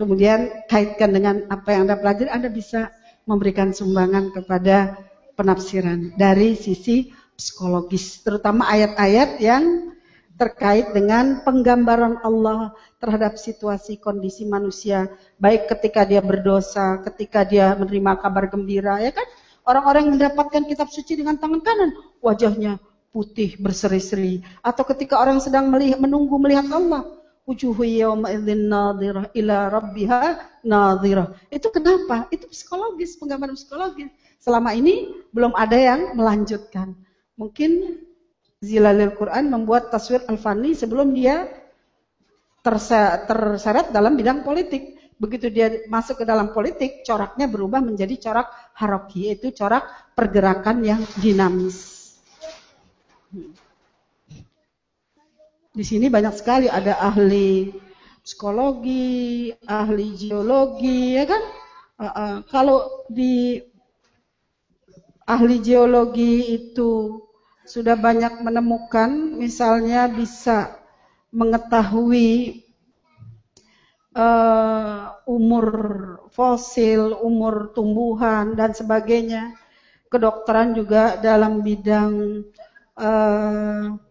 kemudian kaitkan dengan apa yang Anda pelajari, Anda bisa memberikan sumbangan kepada penafsiran dari sisi psikologis, terutama ayat-ayat yang terkait dengan penggambaran Allah terhadap situasi kondisi manusia, baik ketika dia berdosa, ketika dia menerima kabar gembira, ya kan? Orang-orang yang mendapatkan kitab suci dengan tangan kanan, wajahnya putih berseri-seri, atau ketika orang sedang melihat, menunggu melihat Allah, wujuhu yawma idzin nadhirah ila rabbiha nadhirah. Itu kenapa? Itu psikologis, penggambaran psikologis. Selama ini belum ada yang melanjutkan. Mungkin Zilalil Quran membuat taswir al-fani sebelum dia terseret dalam bidang politik. Begitu dia masuk ke dalam politik, coraknya berubah menjadi corak haroki, yaitu corak pergerakan yang dinamis. Hmm. Di sini banyak sekali ada ahli psikologi, ahli geologi, ya kan? Uh, uh, kalau di ahli geologi itu sudah banyak menemukan, misalnya bisa mengetahui uh, umur fosil, umur tumbuhan dan sebagainya. Kedokteran juga dalam bidang uh,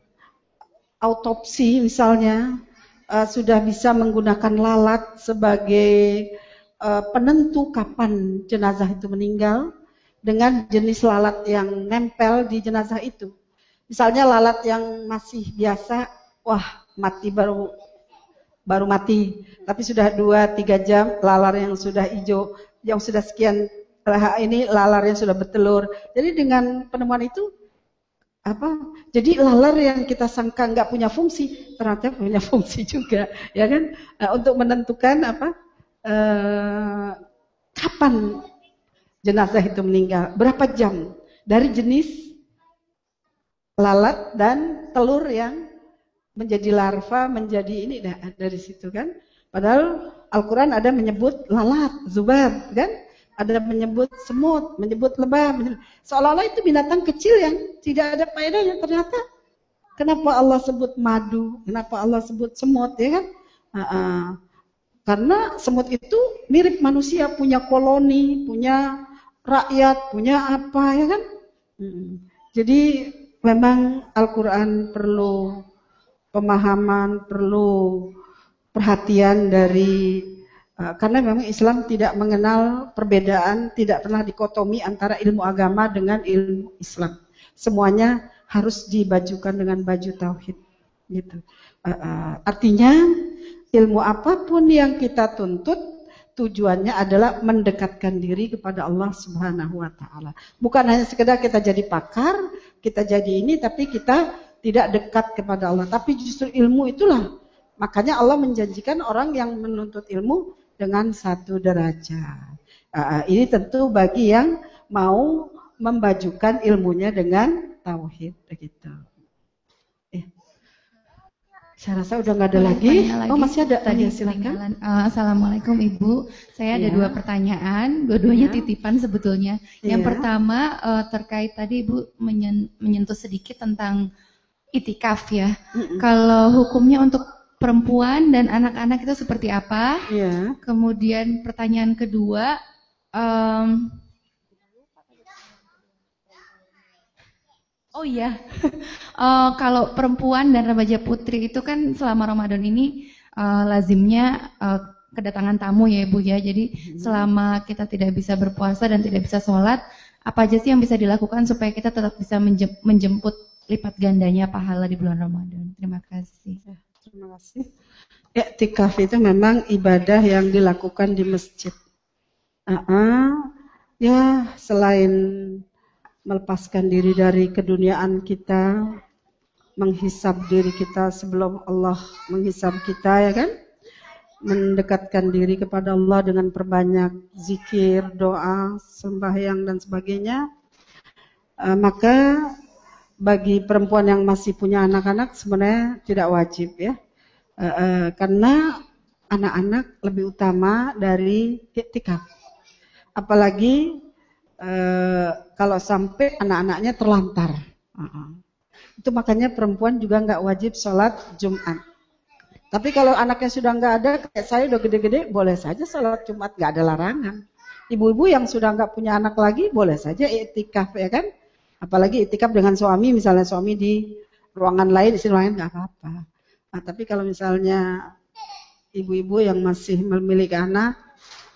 autopsi misalnya uh, sudah bisa menggunakan lalat sebagai uh, penentu kapan jenazah itu meninggal dengan jenis lalat yang nempel di jenazah itu. Misalnya lalat yang masih biasa, wah mati baru baru mati, tapi sudah dua tiga jam lalar yang sudah hijau, yang sudah sekian ini lalar yang sudah bertelur. Jadi dengan penemuan itu apa? Jadi laler yang kita sangka nggak punya fungsi ternyata punya fungsi juga ya kan? Uh, untuk menentukan apa? Uh, kapan jenazah itu meninggal berapa jam dari jenis lalat dan telur yang menjadi larva menjadi ini dari situ kan? Padahal Al-Quran ada menyebut lalat zubat kan ada menyebut semut, menyebut lebah, seolah-olah itu binatang kecil yang tidak ada faedahnya. Ternyata kenapa Allah sebut madu, kenapa Allah sebut semut, ya kan? Uh, uh, karena semut itu mirip manusia, punya koloni, punya rakyat, punya apa, ya kan? Jadi memang Al-Quran perlu pemahaman, perlu perhatian dari karena memang Islam tidak mengenal perbedaan, tidak pernah dikotomi antara ilmu agama dengan ilmu Islam. Semuanya harus dibajukan dengan baju tauhid. Gitu. Uh, uh, artinya ilmu apa pun yang kita tuntut tujuannya adalah mendekatkan diri kepada Allah Subhanahu wa taala. Bukan hanya sekedar kita jadi pakar, kita jadi ini tapi kita tidak dekat kepada Allah. Tapi justru ilmu itulah makanya Allah menjanjikan orang yang menuntut ilmu dengan satu derajat. Uh, ini tentu bagi yang mau membajukan ilmunya dengan tauhid begitu. Eh. Saya rasa udah nggak ada lagi. lagi. Oh masih ada tadi silakan. Uh, Assalamualaikum Ibu. Saya ada ya. dua pertanyaan, dua-duanya ya. titipan sebetulnya. Yang ya. pertama uh, terkait tadi Ibu menyentuh sedikit tentang itikaf ya. Mm -mm. Kalau hukumnya untuk perempuan dan anak-anak itu seperti apa? Iya. Kemudian pertanyaan kedua, um, oh iya, uh, kalau perempuan dan remaja putri itu kan selama Ramadan ini uh, lazimnya uh, kedatangan tamu ya ibu ya. Jadi hmm. selama kita tidak bisa berpuasa dan tidak bisa sholat, apa aja sih yang bisa dilakukan supaya kita tetap bisa menjemput lipat gandanya pahala di bulan Ramadan? Terima kasih. Ya. Terima kasih. Iktikaf itu memang ibadah yang dilakukan di masjid. Uh -uh. Ya, selain melepaskan diri dari keduniaan kita, menghisap diri kita sebelum Allah menghisap kita ya kan? Mendekatkan diri kepada Allah dengan perbanyak zikir, doa, sembahyang dan sebagainya. Uh, maka bagi perempuan yang masih punya anak-anak sebenarnya tidak wajib ya. E, e, karena anak-anak lebih utama dari iktikaf. Apalagi e, kalau sampai anak-anaknya terlantar. E, itu makanya perempuan juga nggak wajib sholat Jumat. Tapi kalau anaknya sudah nggak ada, kayak saya udah gede-gede, boleh saja sholat Jumat, nggak ada larangan. Ibu-ibu yang sudah nggak punya anak lagi, boleh saja iktikaf ya kan? Apalagi itikaf dengan suami, misalnya suami di ruangan lain, di lain nggak apa-apa. Nah, tapi kalau misalnya ibu-ibu yang masih memiliki anak,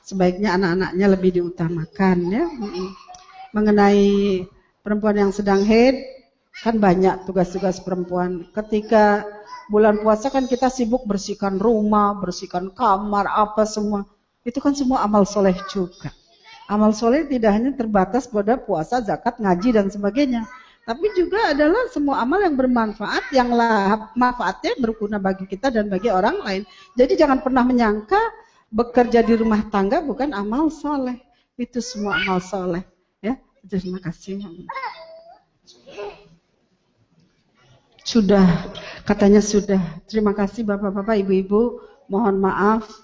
sebaiknya anak-anaknya lebih diutamakan ya. Mengenai perempuan yang sedang head, kan banyak tugas-tugas perempuan. Ketika bulan puasa kan kita sibuk bersihkan rumah, bersihkan kamar, apa semua. Itu kan semua amal soleh juga. Amal soleh tidak hanya terbatas pada puasa, zakat, ngaji dan sebagainya. Tapi juga adalah semua amal yang bermanfaat, yang lah, manfaatnya berguna bagi kita dan bagi orang lain. Jadi jangan pernah menyangka bekerja di rumah tangga bukan amal soleh. Itu semua amal soleh. Ya, terima kasih. Sudah, katanya sudah. Terima kasih bapak-bapak, ibu-ibu. Mohon maaf,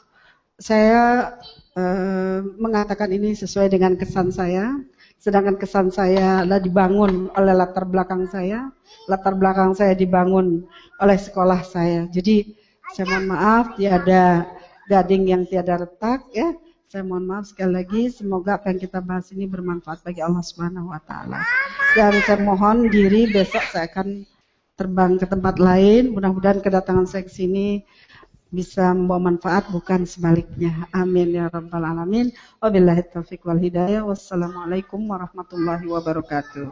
saya Eh, mengatakan ini sesuai dengan kesan saya. Sedangkan kesan saya adalah dibangun oleh latar belakang saya. Latar belakang saya dibangun oleh sekolah saya. Jadi saya mohon maaf, tiada gading yang tiada retak ya. Saya mohon maaf sekali lagi, semoga apa yang kita bahas ini bermanfaat bagi Allah Subhanahu wa taala. Dan saya mohon diri besok saya akan terbang ke tempat lain. Mudah-mudahan kedatangan saya ke sini bisa membawa manfaat bukan sebaliknya. Amin ya rabbal alamin. Wabillahi taufik wal hidayah. Wassalamualaikum warahmatullahi wabarakatuh.